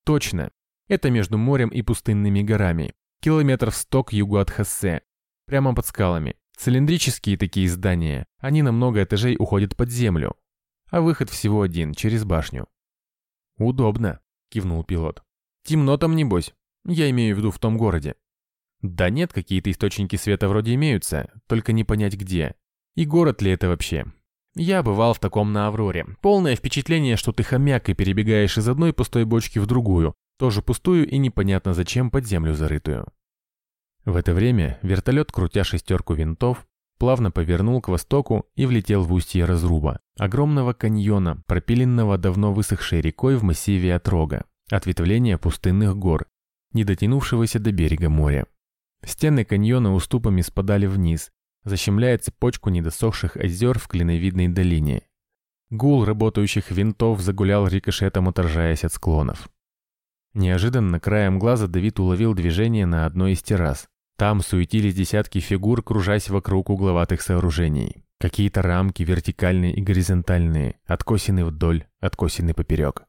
«Точно. Это между морем и пустынными горами. Километров сто к югу от Хассе. Прямо под скалами. Цилиндрические такие здания. Они на много этажей уходят под землю. А выход всего один, через башню. «Удобно», — кивнул пилот. «Темно там, небось. Я имею в виду в том городе». «Да нет, какие-то источники света вроде имеются, только не понять где. И город ли это вообще? Я бывал в таком на Авроре. Полное впечатление, что ты хомяк и перебегаешь из одной пустой бочки в другую, тоже пустую и непонятно зачем под землю зарытую. В это время вертолет, крутя шестерку винтов, плавно повернул к востоку и влетел в устье разруба, огромного каньона, пропиленного давно высохшей рекой в массиве Отрога, ответвления пустынных гор, не дотянувшегося до берега моря. Стены каньона уступами спадали вниз, защемляя цепочку недосохших озер в клиновидной долине. Гул работающих винтов загулял рикошетом, отражаясь от склонов. Неожиданно краем глаза Давид уловил движение на одной из террас. Там суетились десятки фигур, кружась вокруг угловатых сооружений. Какие-то рамки, вертикальные и горизонтальные, откосины вдоль, откосины поперек.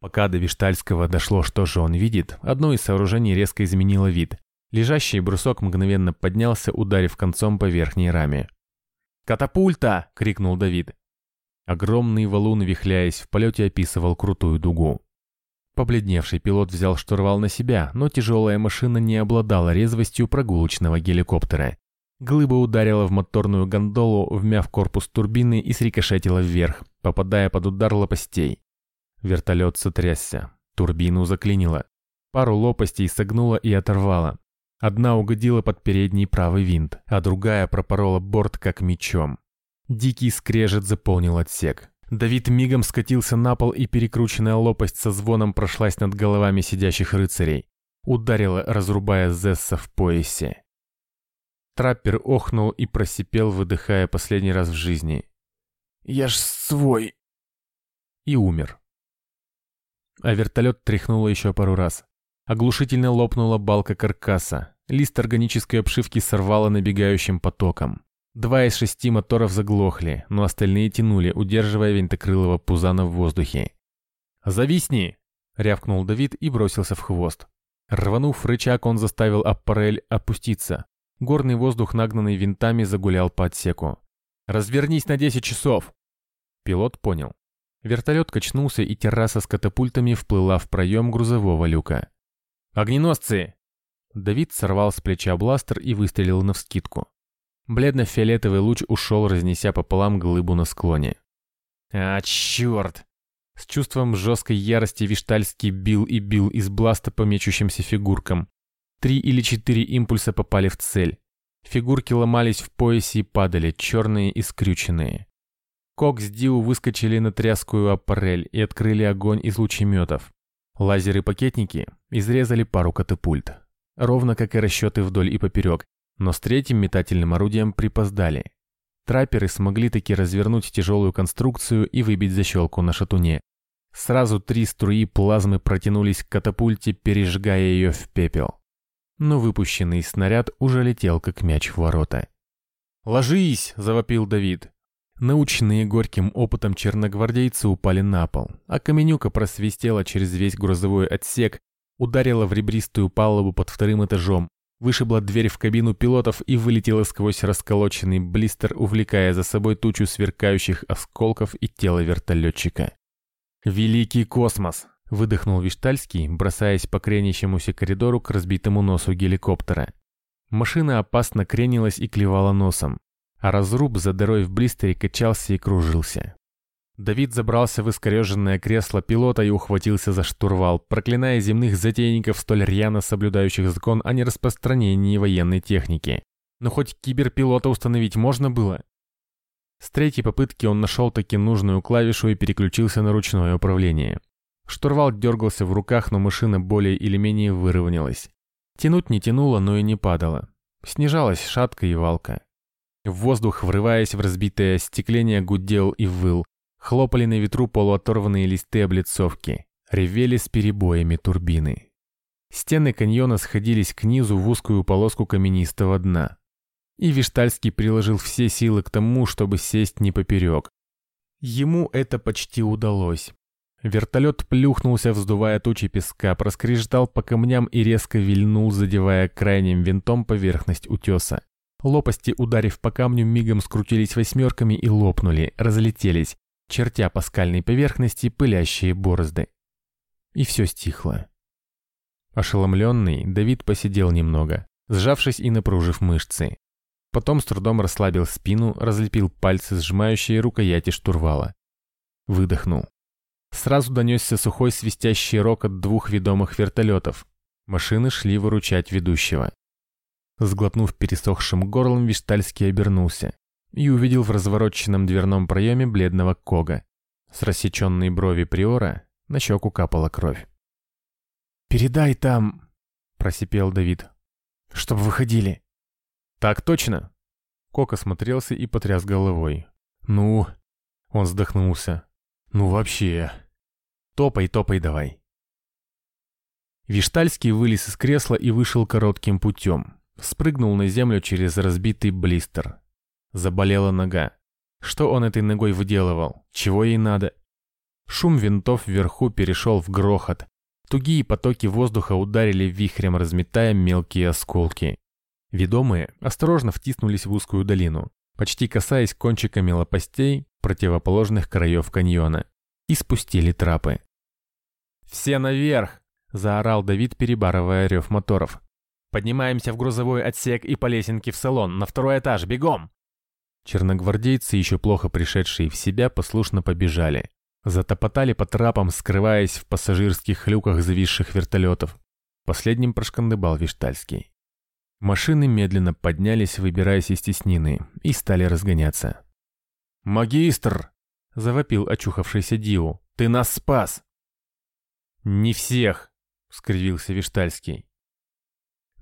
Пока до Виштальского дошло, что же он видит, одно из сооружений резко изменило вид. Лежащий брусок мгновенно поднялся, ударив концом по верхней раме. «Катапульта!» — крикнул Давид. Огромный валун, вихляясь в полете, описывал крутую дугу. Побледневший пилот взял штурвал на себя, но тяжелая машина не обладала резвостью прогулочного геликоптера. Глыба ударила в моторную гондолу, вмяв корпус турбины и срикошетила вверх, попадая под удар лопастей. Вертолет сотрясся. Турбину заклинило. Пару лопастей согнула и оторвала. Одна угодила под передний правый винт, а другая пропорола борт как мечом. Дикий скрежет заполнил отсек. Давид мигом скатился на пол, и перекрученная лопасть со звоном прошлась над головами сидящих рыцарей. Ударила, разрубая Зесса в поясе. Траппер охнул и просипел, выдыхая последний раз в жизни. «Я ж свой!» И умер. А вертолет тряхнуло еще пару раз. Оглушительно лопнула балка каркаса. Лист органической обшивки сорвало набегающим потоком. Два из шести моторов заглохли, но остальные тянули, удерживая винтокрылого пузана в воздухе. «Зависни!» — рявкнул Давид и бросился в хвост. Рванув рычаг, он заставил аппарель опуститься. Горный воздух, нагнанный винтами, загулял по отсеку. «Развернись на 10 часов!» Пилот понял. Вертолет качнулся, и терраса с катапультами вплыла в проем грузового люка. «Огненосцы!» Давид сорвал с плеча бластер и выстрелил навскидку. Бледно-фиолетовый луч ушел, разнеся пополам глыбу на склоне. «А, черт!» С чувством жесткой ярости Виштальский бил и бил из бласта по мечущимся фигуркам. Три или четыре импульса попали в цель. Фигурки ломались в поясе и падали, черные и скрюченные. Кок с Диу выскочили на тряскую аппарель и открыли огонь из лучеметов. Лазеры-пакетники изрезали пару катапульт. Ровно как и расчеты вдоль и поперек, но с третьим метательным орудием припоздали. Трапперы смогли таки развернуть тяжелую конструкцию и выбить защелку на шатуне. Сразу три струи плазмы протянулись к катапульте, пережигая ее в пепел. Но выпущенный снаряд уже летел, как мяч в ворота. «Ложись!» – завопил Давид. Наученные горьким опытом черногвардейцы упали на пол, а Каменюка просвистела через весь грузовой отсек, ударила в ребристую палубу под вторым этажом, вышибла дверь в кабину пилотов и вылетела сквозь расколоченный блистер, увлекая за собой тучу сверкающих осколков и тело вертолетчика. «Великий космос!» – выдохнул Виштальский, бросаясь по кренящемуся коридору к разбитому носу геликоптера. Машина опасно кренилась и клевала носом, а разруб за дырой в блистере качался и кружился. Давид забрался в искореженное кресло пилота и ухватился за штурвал, проклиная земных затейников, столь рьяно соблюдающих закон о нераспространении военной техники. Но хоть киберпилота установить можно было. С третьей попытки он нашел таки нужную клавишу и переключился на ручное управление. Штурвал дергался в руках, но машина более или менее выровнялась. Тянуть не тянуло, но и не падала. Снижалась шатка и валка. В воздух, врываясь в разбитое остекление, гудел и выл, Хлопали на ветру полуоторванные листы облицовки. Ревели с перебоями турбины. Стены каньона сходились к низу в узкую полоску каменистого дна. И Виштальский приложил все силы к тому, чтобы сесть не поперек. Ему это почти удалось. Вертолет плюхнулся, вздувая тучи песка, проскрежетал по камням и резко вильнул, задевая крайним винтом поверхность утеса. Лопасти, ударив по камню, мигом скрутились восьмерками и лопнули, разлетелись, чертя по скальной поверхности пылящие борозды. И все стихло. Ошеломленный, Давид посидел немного, сжавшись и напружив мышцы. Потом с трудом расслабил спину, разлепил пальцы, сжимающие рукояти штурвала. Выдохнул. Сразу донесся сухой свистящий рок от двух ведомых вертолетов. Машины шли выручать ведущего. Сглотнув пересохшим горлом, Виштальский обернулся и увидел в развороченном дверном проеме бледного Кога. С рассеченной брови Приора на щеку капала кровь. «Передай там...» — просипел Давид. «Чтоб выходили». «Так точно!» Кок осмотрелся и потряс головой. «Ну...» — он вздохнулся. «Ну вообще...» «Топай, топай давай». Виштальский вылез из кресла и вышел коротким путем. Спрыгнул на землю через разбитый блистер. Заболела нога. Что он этой ногой выделывал? Чего ей надо? Шум винтов вверху перешел в грохот. Тугие потоки воздуха ударили вихрем, разметая мелкие осколки. Ведомые осторожно втиснулись в узкую долину, почти касаясь кончиками лопастей противоположных краев каньона, и спустили трапы. «Все наверх!» – заорал Давид, перебарывая рев моторов. «Поднимаемся в грузовой отсек и по лесенке в салон, на второй этаж, бегом!» Черногвардейцы, еще плохо пришедшие в себя, послушно побежали. Затопотали по трапам, скрываясь в пассажирских люках зависших вертолетов. Последним прошкандыбал Виштальский. Машины медленно поднялись, выбираясь из теснины, и стали разгоняться. «Магистр!» — завопил очухавшийся Диу. «Ты нас спас!» «Не всех!» — скривился Виштальский.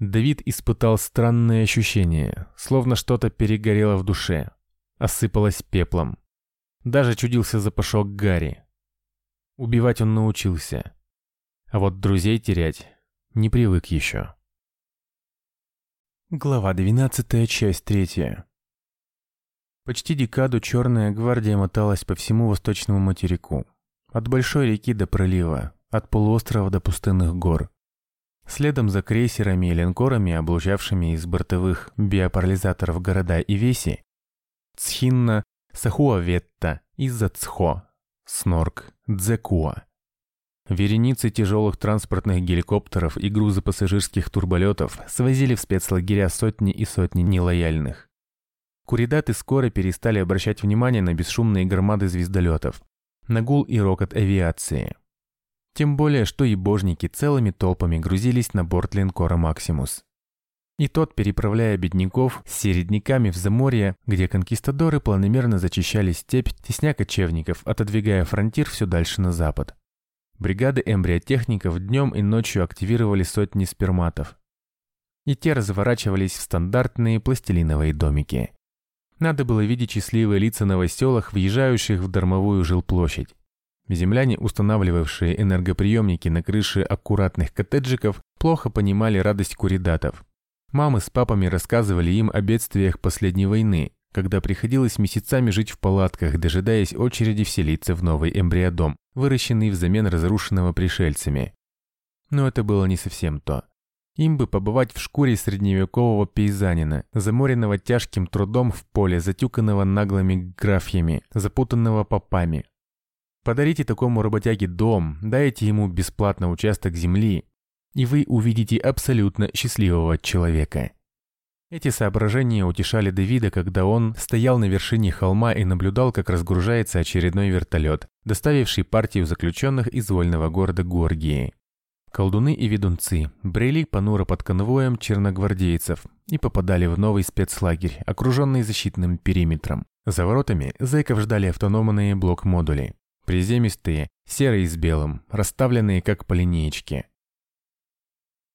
Давид испытал странное ощущение, словно что-то перегорело в душе, осыпалось пеплом. Даже чудился запашок Гарри. Убивать он научился. А вот друзей терять не привык еще. Глава 12, часть 3. Почти декаду Черная гвардия моталась по всему восточному материку. От большой реки до пролива, от полуострова до пустынных гор. Следом за крейсерами и линкорами, облучавшими из бортовых биопарализаторов города и веси, Цхинна, Сахуаветта, Изацхо, Снорк, Дзекуа. Вереницы тяжелых транспортных геликоптеров и грузы пассажирских турболетов свозили в спецлагеря сотни и сотни нелояльных. Куридаты скоро перестали обращать внимание на бесшумные громады звездолетов, на гул и рокот авиации. Тем более, что и божники целыми толпами грузились на борт линкора «Максимус». И тот, переправляя бедняков с середняками в Заморье, где конкистадоры планомерно зачищали степь, тесня кочевников, отодвигая фронтир все дальше на запад. Бригады эмбриотехников днем и ночью активировали сотни сперматов. И те разворачивались в стандартные пластилиновые домики. Надо было видеть счастливые лица новоселах, въезжающих в дармовую жилплощадь. Земляне, устанавливавшие энергоприемники на крыше аккуратных коттеджиков, плохо понимали радость куридатов. Мамы с папами рассказывали им о бедствиях последней войны, когда приходилось месяцами жить в палатках, дожидаясь очереди вселиться в новый эмбриодом, выращенный взамен разрушенного пришельцами. Но это было не совсем то. Им бы побывать в шкуре средневекового пейзанина, заморенного тяжким трудом в поле, затюканного наглыми графьями, запутанного попами. Подарите такому работяге дом, дайте ему бесплатно участок земли, и вы увидите абсолютно счастливого человека. Эти соображения утешали Давида, когда он стоял на вершине холма и наблюдал, как разгружается очередной вертолет, доставивший партию заключенных из вольного города Горгии. Колдуны и ведунцы брели понуро под конвоем черногвардейцев и попадали в новый спецлагерь, окруженный защитным периметром. За воротами зэков ждали автономные блок-модули. Приземистые, серые с белым, расставленные как по линеечке.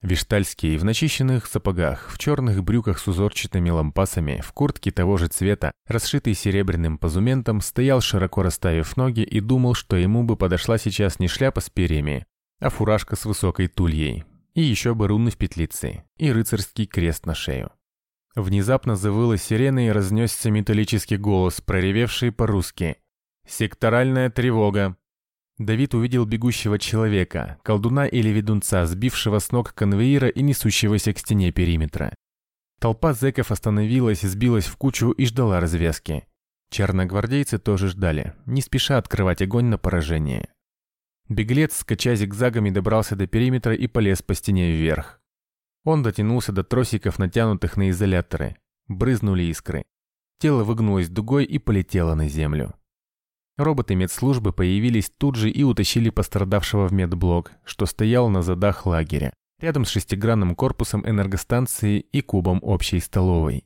Виштальский в начищенных сапогах, в черных брюках с узорчатыми лампасами, в куртке того же цвета, расшитый серебряным позументом, стоял широко расставив ноги и думал, что ему бы подошла сейчас не шляпа с перьями, а фуражка с высокой тульей, и еще бы руны в петлице, и рыцарский крест на шею. Внезапно завыла сирена и разнесся металлический голос, проревевший по-русски. «Секторальная тревога!» Давид увидел бегущего человека, колдуна или ведунца, сбившего с ног конвейера и несущегося к стене периметра. Толпа зэков остановилась, сбилась в кучу и ждала развязки. Черногвардейцы тоже ждали, не спеша открывать огонь на поражение. Беглец, скача зигзагами, добрался до периметра и полез по стене вверх. Он дотянулся до тросиков, натянутых на изоляторы. Брызнули искры. Тело выгнулось дугой и полетело на землю. Роботы медслужбы появились тут же и утащили пострадавшего в медблок, что стоял на задах лагеря, рядом с шестигранным корпусом энергостанции и кубом общей столовой.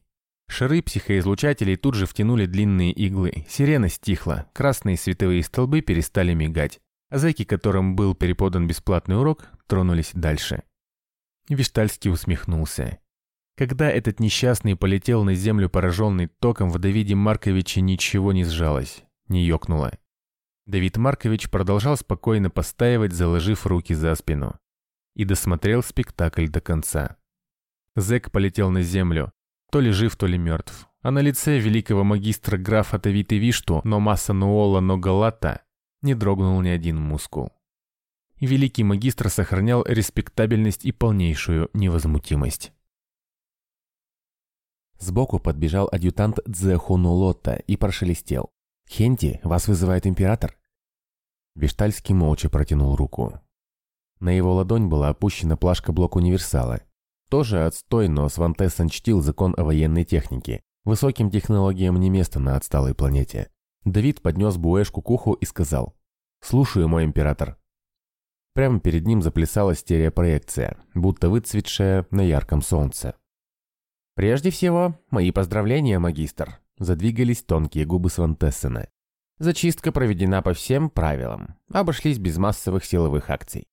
Шары психоизлучателей тут же втянули длинные иглы, сирена стихла, красные световые столбы перестали мигать. А зэки, которым был переподан бесплатный урок, тронулись дальше. Виштальский усмехнулся. Когда этот несчастный полетел на землю, пораженный током, в Давиде Марковиче ничего не сжалось, не ёкнуло. Давид Маркович продолжал спокойно постаивать, заложив руки за спину. И досмотрел спектакль до конца. Зэк полетел на землю, то ли жив, то ли мертв. А на лице великого магистра графа Тавиты Вишту, но масса Нуола Ногалата не дрогнул ни один мускул. Великий магистр сохранял респектабельность и полнейшую невозмутимость. Сбоку подбежал адъютант Дзехунулотта и прошелестел. «Хенти, вас вызывает император?» Виштальский молча протянул руку. На его ладонь была опущена плашка блок универсала. Тоже отстой, но Свантессен чтил закон о военной технике. Высоким технологиям не место на отсталой планете. Давид поднес буэшку к уху и сказал «Слушаю, мой император». Прямо перед ним заплясала стереопроекция, будто выцветшая на ярком солнце. «Прежде всего, мои поздравления, магистр», – задвигались тонкие губы Свантессена. Зачистка проведена по всем правилам. Обошлись без массовых силовых акций.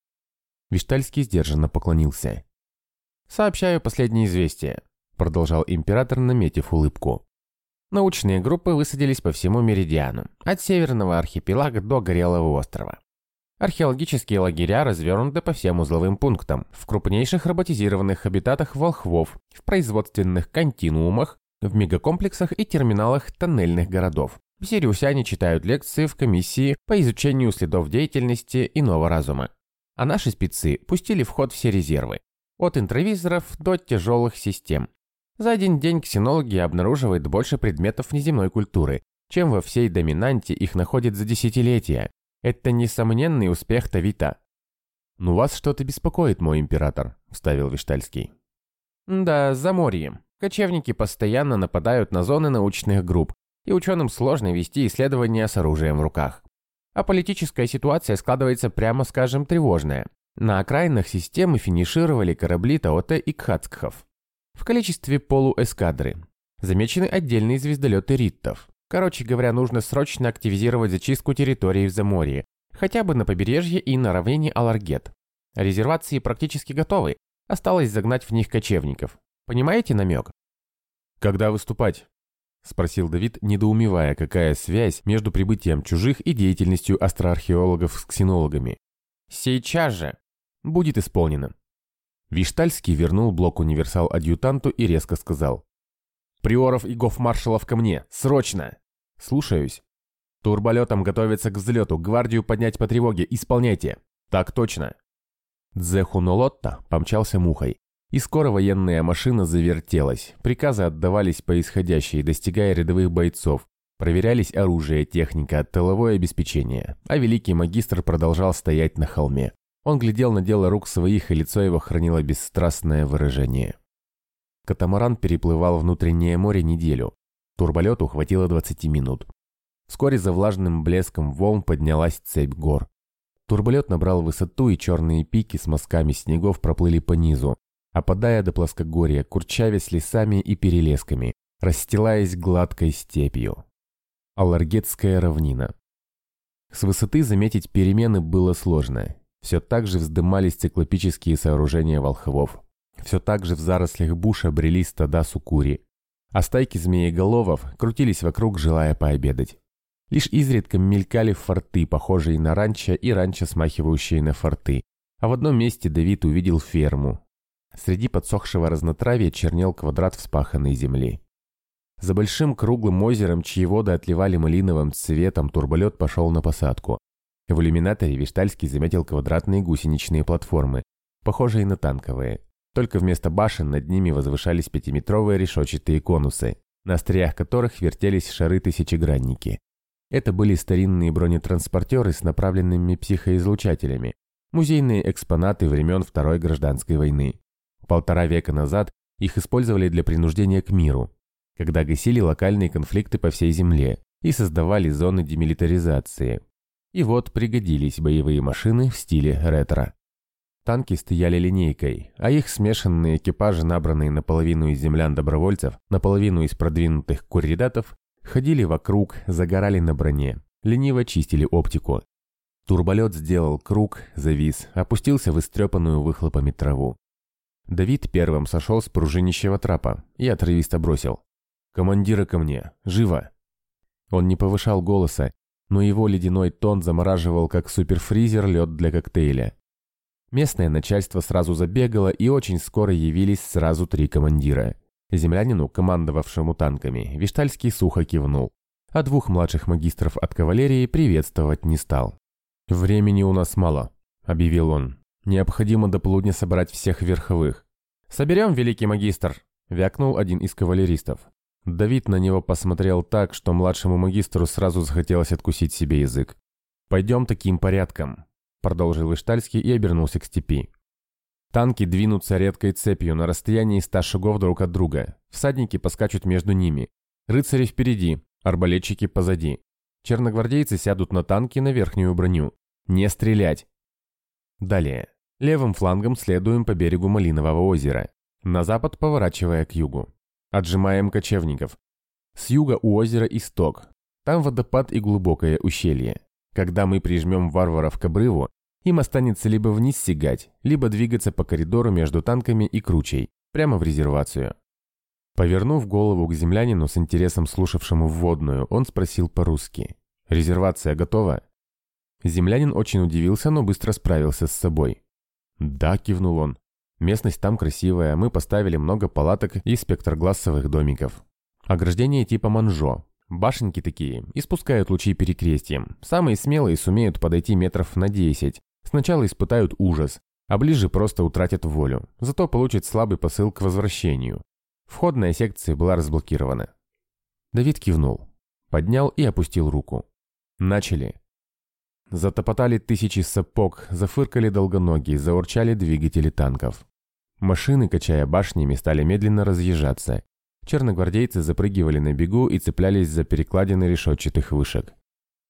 Виштальский сдержанно поклонился. «Сообщаю последнее известие», — продолжал император, наметив улыбку. Научные группы высадились по всему Меридиану, от северного архипелага до Горелого острова. Археологические лагеря развернуты по всем узловым пунктам, в крупнейших роботизированных хабитатах волхвов, в производственных континуумах, в мегакомплексах и терминалах тоннельных городов. Сириусяне читают лекции в комиссии по изучению следов деятельности иного разума. А наши спецы пустили в ход все резервы. От интровизоров до тяжелых систем. За один день ксенологи обнаруживают больше предметов внеземной культуры, чем во всей доминанте их находят за десятилетия. Это несомненный успех Тавита. «Ну вас что-то беспокоит, мой император», – вставил Виштальский. «Да, за море. Кочевники постоянно нападают на зоны научных групп, и ученым сложно вести исследования с оружием в руках. А политическая ситуация складывается, прямо скажем, тревожная. На окраинах системы финишировали корабли Таоте и Кхацкхов. В количестве полуэскадры. Замечены отдельные звездолеты Риттов. Короче говоря, нужно срочно активизировать зачистку территории в Заморье, хотя бы на побережье и на равнине Аларгет. Резервации практически готовы, осталось загнать в них кочевников. Понимаете намек? Когда выступать? — спросил Давид, недоумевая, какая связь между прибытием чужих и деятельностью астроархеологов с ксенологами. «Сейчас же! Будет исполнено!» Виштальский вернул блок универсал адъютанту и резко сказал. «Приоров и гофмаршалов ко мне! Срочно!» «Слушаюсь!» «Турболетом готовиться к взлету, гвардию поднять по тревоге, исполняйте!» «Так точно!» Дзехунолотта помчался мухой. И скоро военная машина завертелась, приказы отдавались по исходящей, достигая рядовых бойцов, проверялись оружие, техника, тыловое обеспечение, а великий магистр продолжал стоять на холме. Он глядел на дело рук своих, и лицо его хранило бесстрастное выражение. Катамаран переплывал внутреннее море неделю. Турболету хватило 20 минут. Вскоре за влажным блеском волн поднялась цепь гор. Турболет набрал высоту, и черные пики с мазками снегов проплыли по низу, опадая до плоскогорья, курчавясь лесами и перелесками, расстилаясь гладкой степью. Алларгетская равнина. С высоты заметить перемены было сложно. Все так же вздымались циклопические сооружения волхвов. Все так же в зарослях буша брели стада сукури. А стайки змееголовов крутились вокруг, желая пообедать. Лишь изредка мелькали форты, похожие на ранчо и ранчо смахивающие на форты. А в одном месте Давид увидел ферму, Среди подсохшего разнотравья чернел квадрат вспаханной земли. За большим круглым озером, чьи воды отливали малиновым цветом, турболет пошел на посадку. В иллюминаторе Виштальский заметил квадратные гусеничные платформы, похожие на танковые. Только вместо башен над ними возвышались пятиметровые решетчатые конусы, на остриях которых вертелись шары-тысячегранники. Это были старинные бронетранспортеры с направленными психоизлучателями, музейные экспонаты времен Второй гражданской войны. Полтора века назад их использовали для принуждения к миру, когда гасили локальные конфликты по всей Земле и создавали зоны демилитаризации. И вот пригодились боевые машины в стиле ретро. Танки стояли линейкой, а их смешанные экипажи, набранные наполовину из землян-добровольцев, наполовину из продвинутых курридатов, ходили вокруг, загорали на броне, лениво чистили оптику. Турболет сделал круг, завис, опустился в истрепанную выхлопами траву. Давид первым сошел с пружинищего трапа и отрывисто бросил. «Командира ко мне! Живо!» Он не повышал голоса, но его ледяной тон замораживал, как суперфризер лед для коктейля. Местное начальство сразу забегало, и очень скоро явились сразу три командира. Землянину, командовавшему танками, Виштальский сухо кивнул, а двух младших магистров от кавалерии приветствовать не стал. «Времени у нас мало», — объявил он. Необходимо до полудня собрать всех верховых. «Соберем, великий магистр!» – вякнул один из кавалеристов. Давид на него посмотрел так, что младшему магистру сразу захотелось откусить себе язык. «Пойдем таким порядком», – продолжил Иштальский и обернулся к степи. Танки двинутся редкой цепью на расстоянии ста шагов друг от друга. Всадники поскачут между ними. Рыцари впереди, арбалетчики позади. Черногвардейцы сядут на танки на верхнюю броню. Не стрелять. Далее. Левым флангом следуем по берегу Малинового озера. На запад поворачивая к югу. Отжимаем кочевников. С юга у озера исток. Там водопад и глубокое ущелье. Когда мы прижмем варваров к обрыву, им останется либо вниз сигать, либо двигаться по коридору между танками и кручей, прямо в резервацию. Повернув голову к землянину с интересом слушавшему вводную, он спросил по-русски. «Резервация готова?» Землянин очень удивился, но быстро справился с собой. «Да», – кивнул он. «Местность там красивая, мы поставили много палаток и спектрглассовых домиков. Ограждение типа манжо. Башенки такие, испускают лучи перекрестием. Самые смелые сумеют подойти метров на 10. Сначала испытают ужас, а ближе просто утратят волю. Зато получат слабый посыл к возвращению. Входная секция была разблокирована. Давид кивнул. Поднял и опустил руку. Начали. Затопотали тысячи сапог, зафыркали долгоногие, заурчали двигатели танков. Машины, качая башнями, стали медленно разъезжаться. Черногвардейцы запрыгивали на бегу и цеплялись за перекладины решетчатых вышек.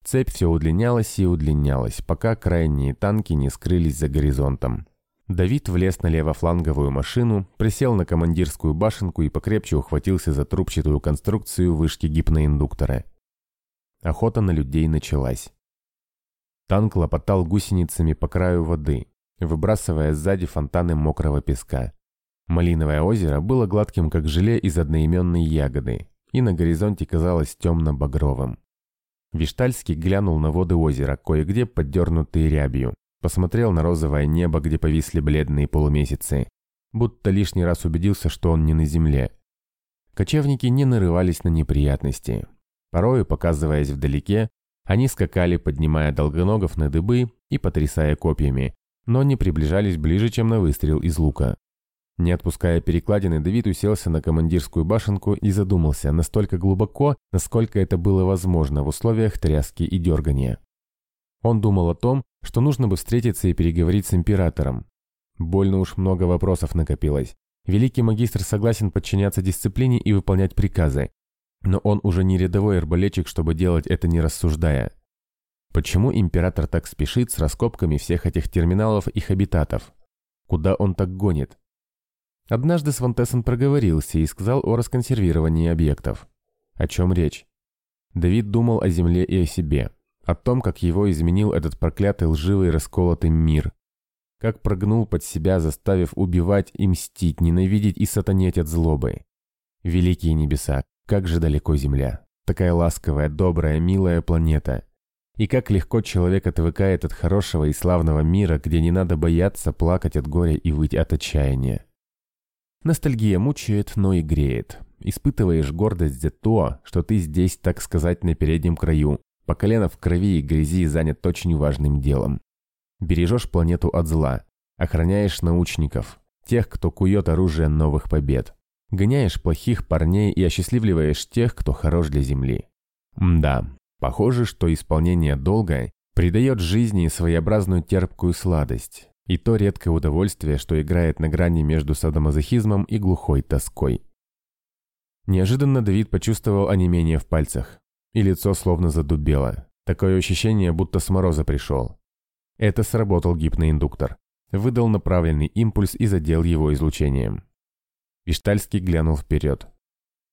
Цепь все удлинялась и удлинялась, пока крайние танки не скрылись за горизонтом. Давид влез на левофланговую машину, присел на командирскую башенку и покрепче ухватился за трубчатую конструкцию вышки гипноиндуктора. Охота на людей началась. Танк лопотал гусеницами по краю воды, выбрасывая сзади фонтаны мокрого песка. Малиновое озеро было гладким, как желе из одноименной ягоды, и на горизонте казалось темно-багровым. Виштальский глянул на воды озера, кое-где поддернутые рябью, посмотрел на розовое небо, где повисли бледные полумесяцы, будто лишний раз убедился, что он не на земле. Кочевники не нарывались на неприятности. Порою, показываясь вдалеке, они скакали, поднимая долгоногов на дыбы и потрясая копьями, но не приближались ближе, чем на выстрел из лука. Не отпуская перекладины, Давид уселся на командирскую башенку и задумался настолько глубоко, насколько это было возможно в условиях тряски и дергания. Он думал о том, что нужно бы встретиться и переговорить с императором. Больно уж много вопросов накопилось. Великий магистр согласен подчиняться дисциплине и выполнять приказы. Но он уже не рядовой арбалетчик, чтобы делать это не рассуждая. Почему император так спешит с раскопками всех этих терминалов и хабитатов? Куда он так гонит? Однажды Свантессен проговорился и сказал о расконсервировании объектов. О чем речь? Давид думал о Земле и о себе о том, как его изменил этот проклятый лживый расколотый мир. Как прогнул под себя, заставив убивать и мстить, ненавидеть и сатанеть от злобы. Великие небеса, как же далеко Земля. Такая ласковая, добрая, милая планета. И как легко человек отвыкает от хорошего и славного мира, где не надо бояться плакать от горя и выть от отчаяния. Ностальгия мучает, но и греет. Испытываешь гордость за то, что ты здесь, так сказать, на переднем краю, по колено в крови и грязи занят очень важным делом. Бережешь планету от зла, охраняешь научников, тех, кто кует оружие новых побед. Гоняешь плохих парней и осчастливливаешь тех, кто хорош для Земли. Да, похоже, что исполнение долга придает жизни своеобразную терпкую сладость. И то редкое удовольствие, что играет на грани между садомазохизмом и глухой тоской. Неожиданно Давид почувствовал онемение в пальцах и лицо словно задубело. Такое ощущение, будто с мороза пришел. Это сработал гипноиндуктор. Выдал направленный импульс и задел его излучением. Виштальский глянул вперед.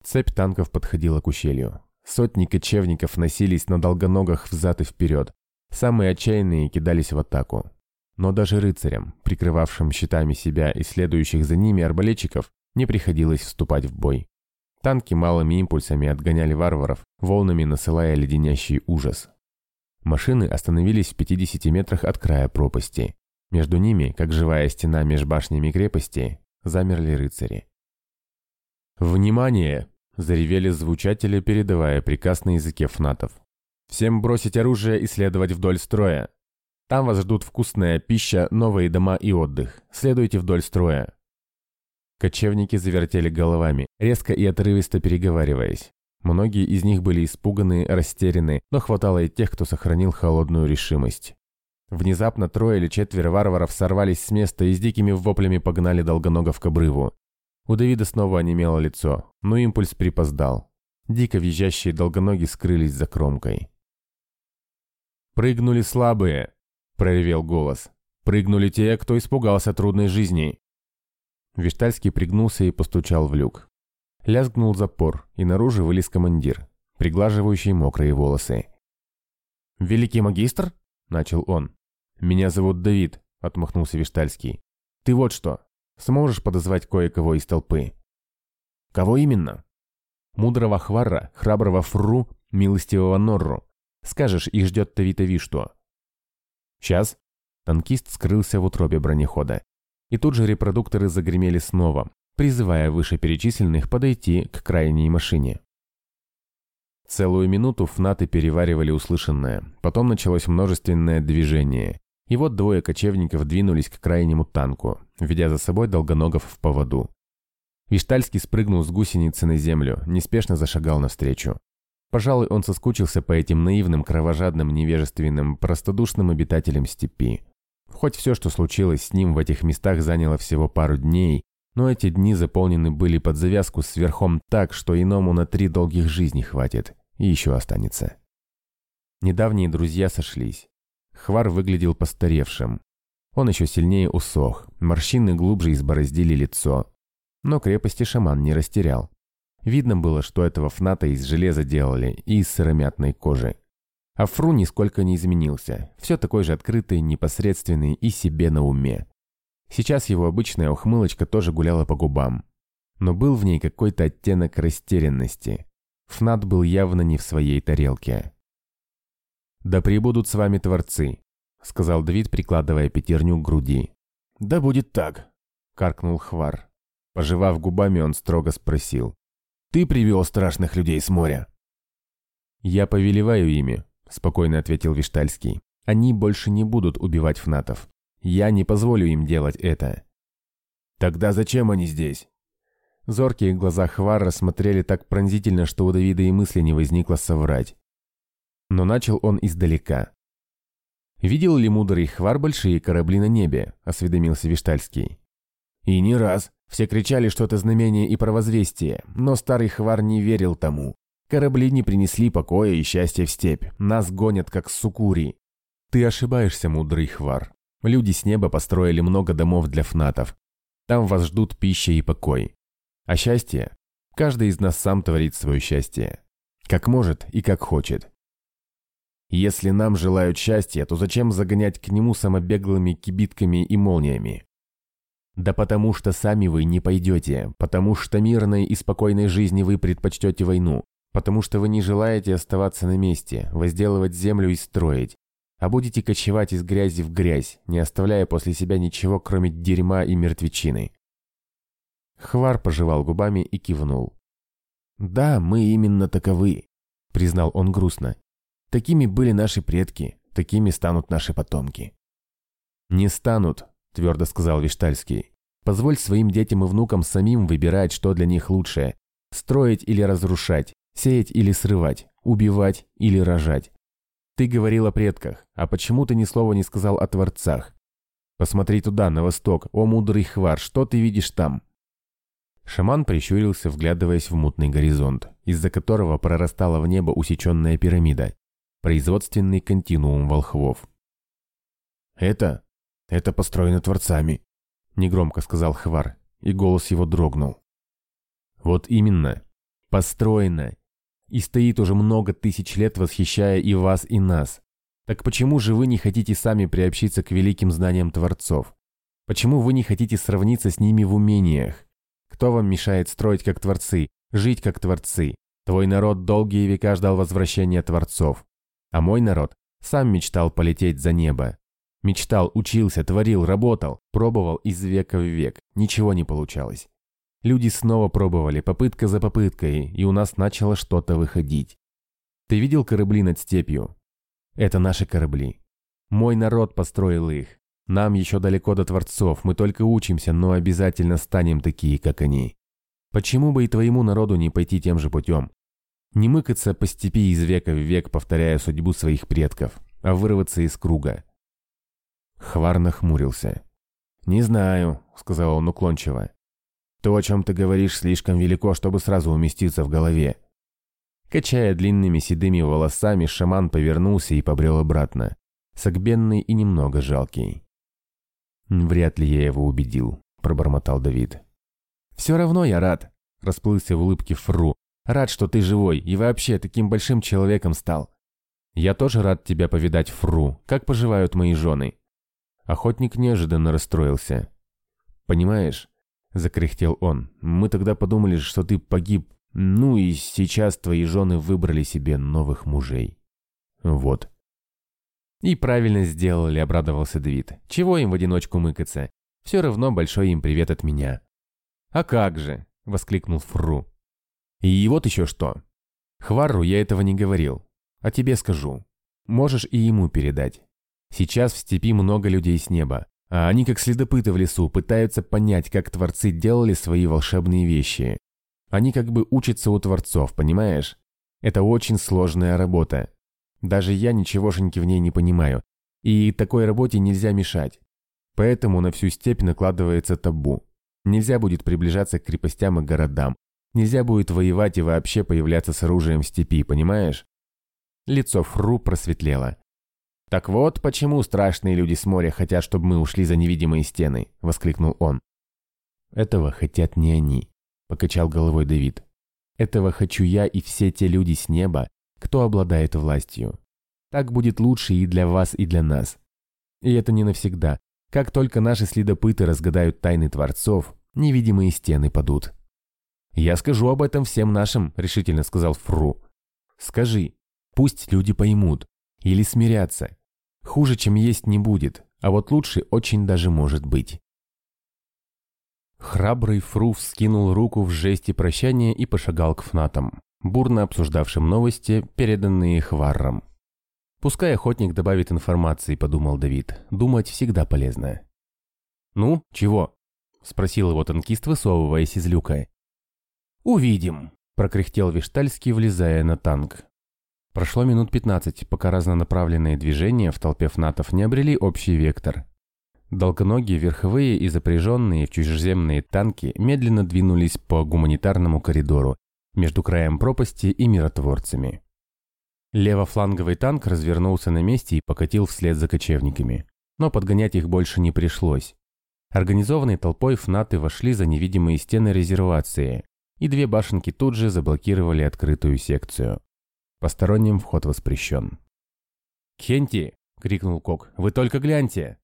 Цепь танков подходила к ущелью. Сотни кочевников носились на долгоногах взад и вперед. Самые отчаянные кидались в атаку. Но даже рыцарям, прикрывавшим щитами себя и следующих за ними арбалетчиков, не приходилось вступать в бой. Танки малыми импульсами отгоняли варваров, волнами насылая леденящий ужас. Машины остановились в 50 метрах от края пропасти. Между ними, как живая стена меж башнями крепости, замерли рыцари. «Внимание!» – заревели звучатели, передавая приказ на языке фнатов. «Всем бросить оружие и следовать вдоль строя. Там вас ждут вкусная пища, новые дома и отдых. Следуйте вдоль строя. Кочевники завертели головами, резко и отрывисто переговариваясь. Многие из них были испуганы, растеряны, но хватало и тех, кто сохранил холодную решимость. Внезапно трое или четверо варваров сорвались с места и с дикими воплями погнали долгоногов к обрыву. У Давида снова онемело лицо, но импульс припоздал. Дико визжащие долгоноги скрылись за кромкой. «Прыгнули слабые!» – проревел голос. «Прыгнули те, кто испугался трудной жизни!» Виштальский пригнулся и постучал в люк. Лязгнул запор, и наружу вылез командир. приглаживающий мокрые волосы. «Великий магистр?» – начал он. «Меня зовут Давид», – отмахнулся Виштальский. «Ты вот что, сможешь подозвать кое-кого из толпы?» «Кого именно?» «Мудрого Хварра, храброго Фру, милостивого Норру. Скажешь, их ждет Тавитави что?» «Сейчас?» Танкист скрылся в утробе бронехода. И тут же репродукторы загремели снова, призывая вышеперечисленных подойти к крайней машине. Целую минуту фнаты переваривали услышанное, потом началось множественное движение. И вот двое кочевников двинулись к крайнему танку, ведя за собой долгоногов в поводу. Виштальский спрыгнул с гусеницы на землю, неспешно зашагал навстречу. Пожалуй, он соскучился по этим наивным, кровожадным, невежественным, простодушным обитателям степи. Хоть все, что случилось с ним в этих местах, заняло всего пару дней, но эти дни заполнены были под завязку с верхом так, что иному на три долгих жизни хватит, и еще останется. Недавние друзья сошлись. Хвар выглядел постаревшим. Он еще сильнее усох, морщины глубже избороздили лицо. Но крепости шаман не растерял. Видно было, что этого фната из железа делали и из сыромятной кожи. А Фру нисколько не изменился, все такой же открытый, непосредственный и себе на уме. Сейчас его обычная ухмылочка тоже гуляла по губам. Но был в ней какой-то оттенок растерянности. Фнат был явно не в своей тарелке. «Да прибудут с вами творцы», — сказал Давид, прикладывая пятерню к груди. «Да будет так», — каркнул Хвар. Пожевав губами, он строго спросил. «Ты привел страшных людей с моря?» «Я повелеваю ими», спокойно ответил Виштальский. Они больше не будут убивать фнатов. Я не позволю им делать это. Тогда зачем они здесь? Зоркие глаза Хвара смотрели так пронзительно, что у Давида и мысли не возникло соврать. Но начал он издалека. «Видел ли мудрый Хвар большие корабли на небе?» – осведомился Виштальский. «И не раз. Все кричали что это знамение и провозвестие, но старый Хвар не верил тому. Корабли не принесли покоя и счастья в степь. Нас гонят, как сукури. Ты ошибаешься, мудрый хвар. Люди с неба построили много домов для фнатов. Там вас ждут пища и покой. А счастье? Каждый из нас сам творит свое счастье. Как может и как хочет. Если нам желают счастья, то зачем загонять к нему самобеглыми кибитками и молниями? Да потому что сами вы не пойдете, потому что мирной и спокойной жизни вы предпочтете войну, Потому что вы не желаете оставаться на месте, возделывать землю и строить, а будете кочевать из грязи в грязь, не оставляя после себя ничего, кроме дерьма и мертвечины. Хвар пожевал губами и кивнул. «Да, мы именно таковы», — признал он грустно. «Такими были наши предки, такими станут наши потомки». «Не станут», — твердо сказал Виштальский. «Позволь своим детям и внукам самим выбирать, что для них лучшее — строить или разрушать, Сеять или срывать, убивать или рожать. Ты говорил о предках, а почему ты ни слова не сказал о творцах? Посмотри туда, на восток, о мудрый хвар, что ты видишь там?» Шаман прищурился, вглядываясь в мутный горизонт, из-за которого прорастала в небо усеченная пирамида, производственный континуум волхвов. «Это? Это построено творцами», — негромко сказал Хвар, и голос его дрогнул. «Вот именно. Построено и стоит уже много тысяч лет, восхищая и вас, и нас. Так почему же вы не хотите сами приобщиться к великим знаниям Творцов? Почему вы не хотите сравниться с ними в умениях? Кто вам мешает строить как Творцы, жить как Творцы? Твой народ долгие века ждал возвращения Творцов. А мой народ сам мечтал полететь за небо. Мечтал, учился, творил, работал, пробовал из века в век. Ничего не получалось. Люди снова пробовали, попытка за попыткой, и у нас начало что-то выходить. Ты видел корабли над степью? Это наши корабли. Мой народ построил их. Нам еще далеко до творцов, мы только учимся, но обязательно станем такие, как они. Почему бы и твоему народу не пойти тем же путем? Не мыкаться по степи из века в век, повторяя судьбу своих предков, а вырваться из круга. Хвар нахмурился. «Не знаю», — сказал он уклончиво. То, о чем ты говоришь, слишком велико, чтобы сразу уместиться в голове. Качая длинными седыми волосами, шаман повернулся и побрел обратно, согбенный и немного жалкий. «Вряд ли я его убедил», — пробормотал Давид. «Все равно я рад», — расплылся в улыбке Фру. Рад, что ты живой и вообще таким большим человеком стал. Я тоже рад тебя повидать, Фру. Как поживают мои жены?» Охотник неожиданно расстроился. «Понимаешь?» – закряхтел он. «Мы тогда подумали, что ты погиб. Ну и сейчас твои жены выбрали себе новых мужей. Вот». «И правильно сделали», – обрадовался Давид. «Чего им в одиночку мыкаться? Все равно большой им привет от меня». «А как же?» – воскликнул Фру. «И вот еще что. Хварру я этого не говорил. А тебе скажу. Можешь и ему передать. Сейчас в степи много людей с неба, а они как следопыты в лесу пытаются понять, как творцы делали свои волшебные вещи. Они как бы учатся у творцов, понимаешь? Это очень сложная работа. Даже я ничегошеньки в ней не понимаю. И такой работе нельзя мешать. Поэтому на всю степь накладывается табу. Нельзя будет приближаться к крепостям и городам. Нельзя будет воевать и вообще появляться с оружием в степи, понимаешь? Лицо Фру просветлело. «Так вот, почему страшные люди с моря хотят, чтобы мы ушли за невидимые стены», — воскликнул он. «Этого хотят не они», — покачал головой Давид. «Этого хочу я и все те люди с неба, кто обладает властью. Так будет лучше и для вас, и для нас. И это не навсегда. Как только наши следопыты разгадают тайны Творцов, невидимые стены падут». «Я скажу об этом всем нашим», — решительно сказал Фру. «Скажи, пусть люди поймут. Или смирятся. Хуже, чем есть, не будет, а вот лучше очень даже может быть». Храбрый Фру вскинул руку в жесте прощания и пошагал к фнатам, бурно обсуждавшим новости, переданные Хварром. «Пускай охотник добавит информации», — подумал Давид. «Думать всегда полезно». «Ну, чего?» — спросил его танкист, высовываясь из люка. «Увидим», – прокряхтел Виштальский, влезая на танк. Прошло минут 15, пока разнонаправленные движения в толпе фнатов не обрели общий вектор. Долгоногие, верховые и запряженные в чужеземные танки медленно двинулись по гуманитарному коридору между краем пропасти и миротворцами. Левофланговый танк развернулся на месте и покатил вслед за кочевниками. Но подгонять их больше не пришлось. Организованной толпой фнаты вошли за невидимые стены резервации, и две башенки тут же заблокировали открытую секцию. Посторонним вход воспрещен. «Кхенти!» — крикнул Кок. «Вы только гляньте!»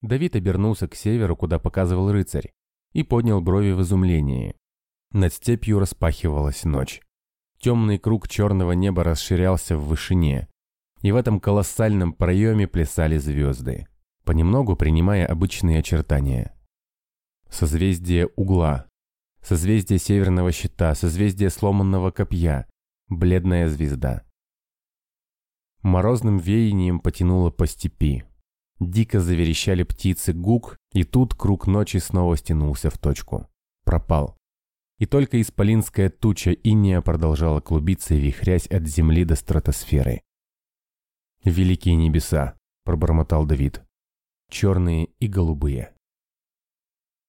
Давид обернулся к северу, куда показывал рыцарь, и поднял брови в изумлении. Над степью распахивалась ночь. Темный круг черного неба расширялся в вышине, и в этом колоссальном проеме плясали звезды, понемногу принимая обычные очертания. Созвездие угла, Созвездие Северного Щита, созвездие Сломанного Копья, бледная звезда. Морозным веянием потянуло по степи. Дико заверещали птицы гук, и тут круг ночи снова стянулся в точку. Пропал. И только исполинская туча иния продолжала клубиться и вихрясь от земли до стратосферы. «Великие небеса!» – пробормотал Давид. «Черные и голубые».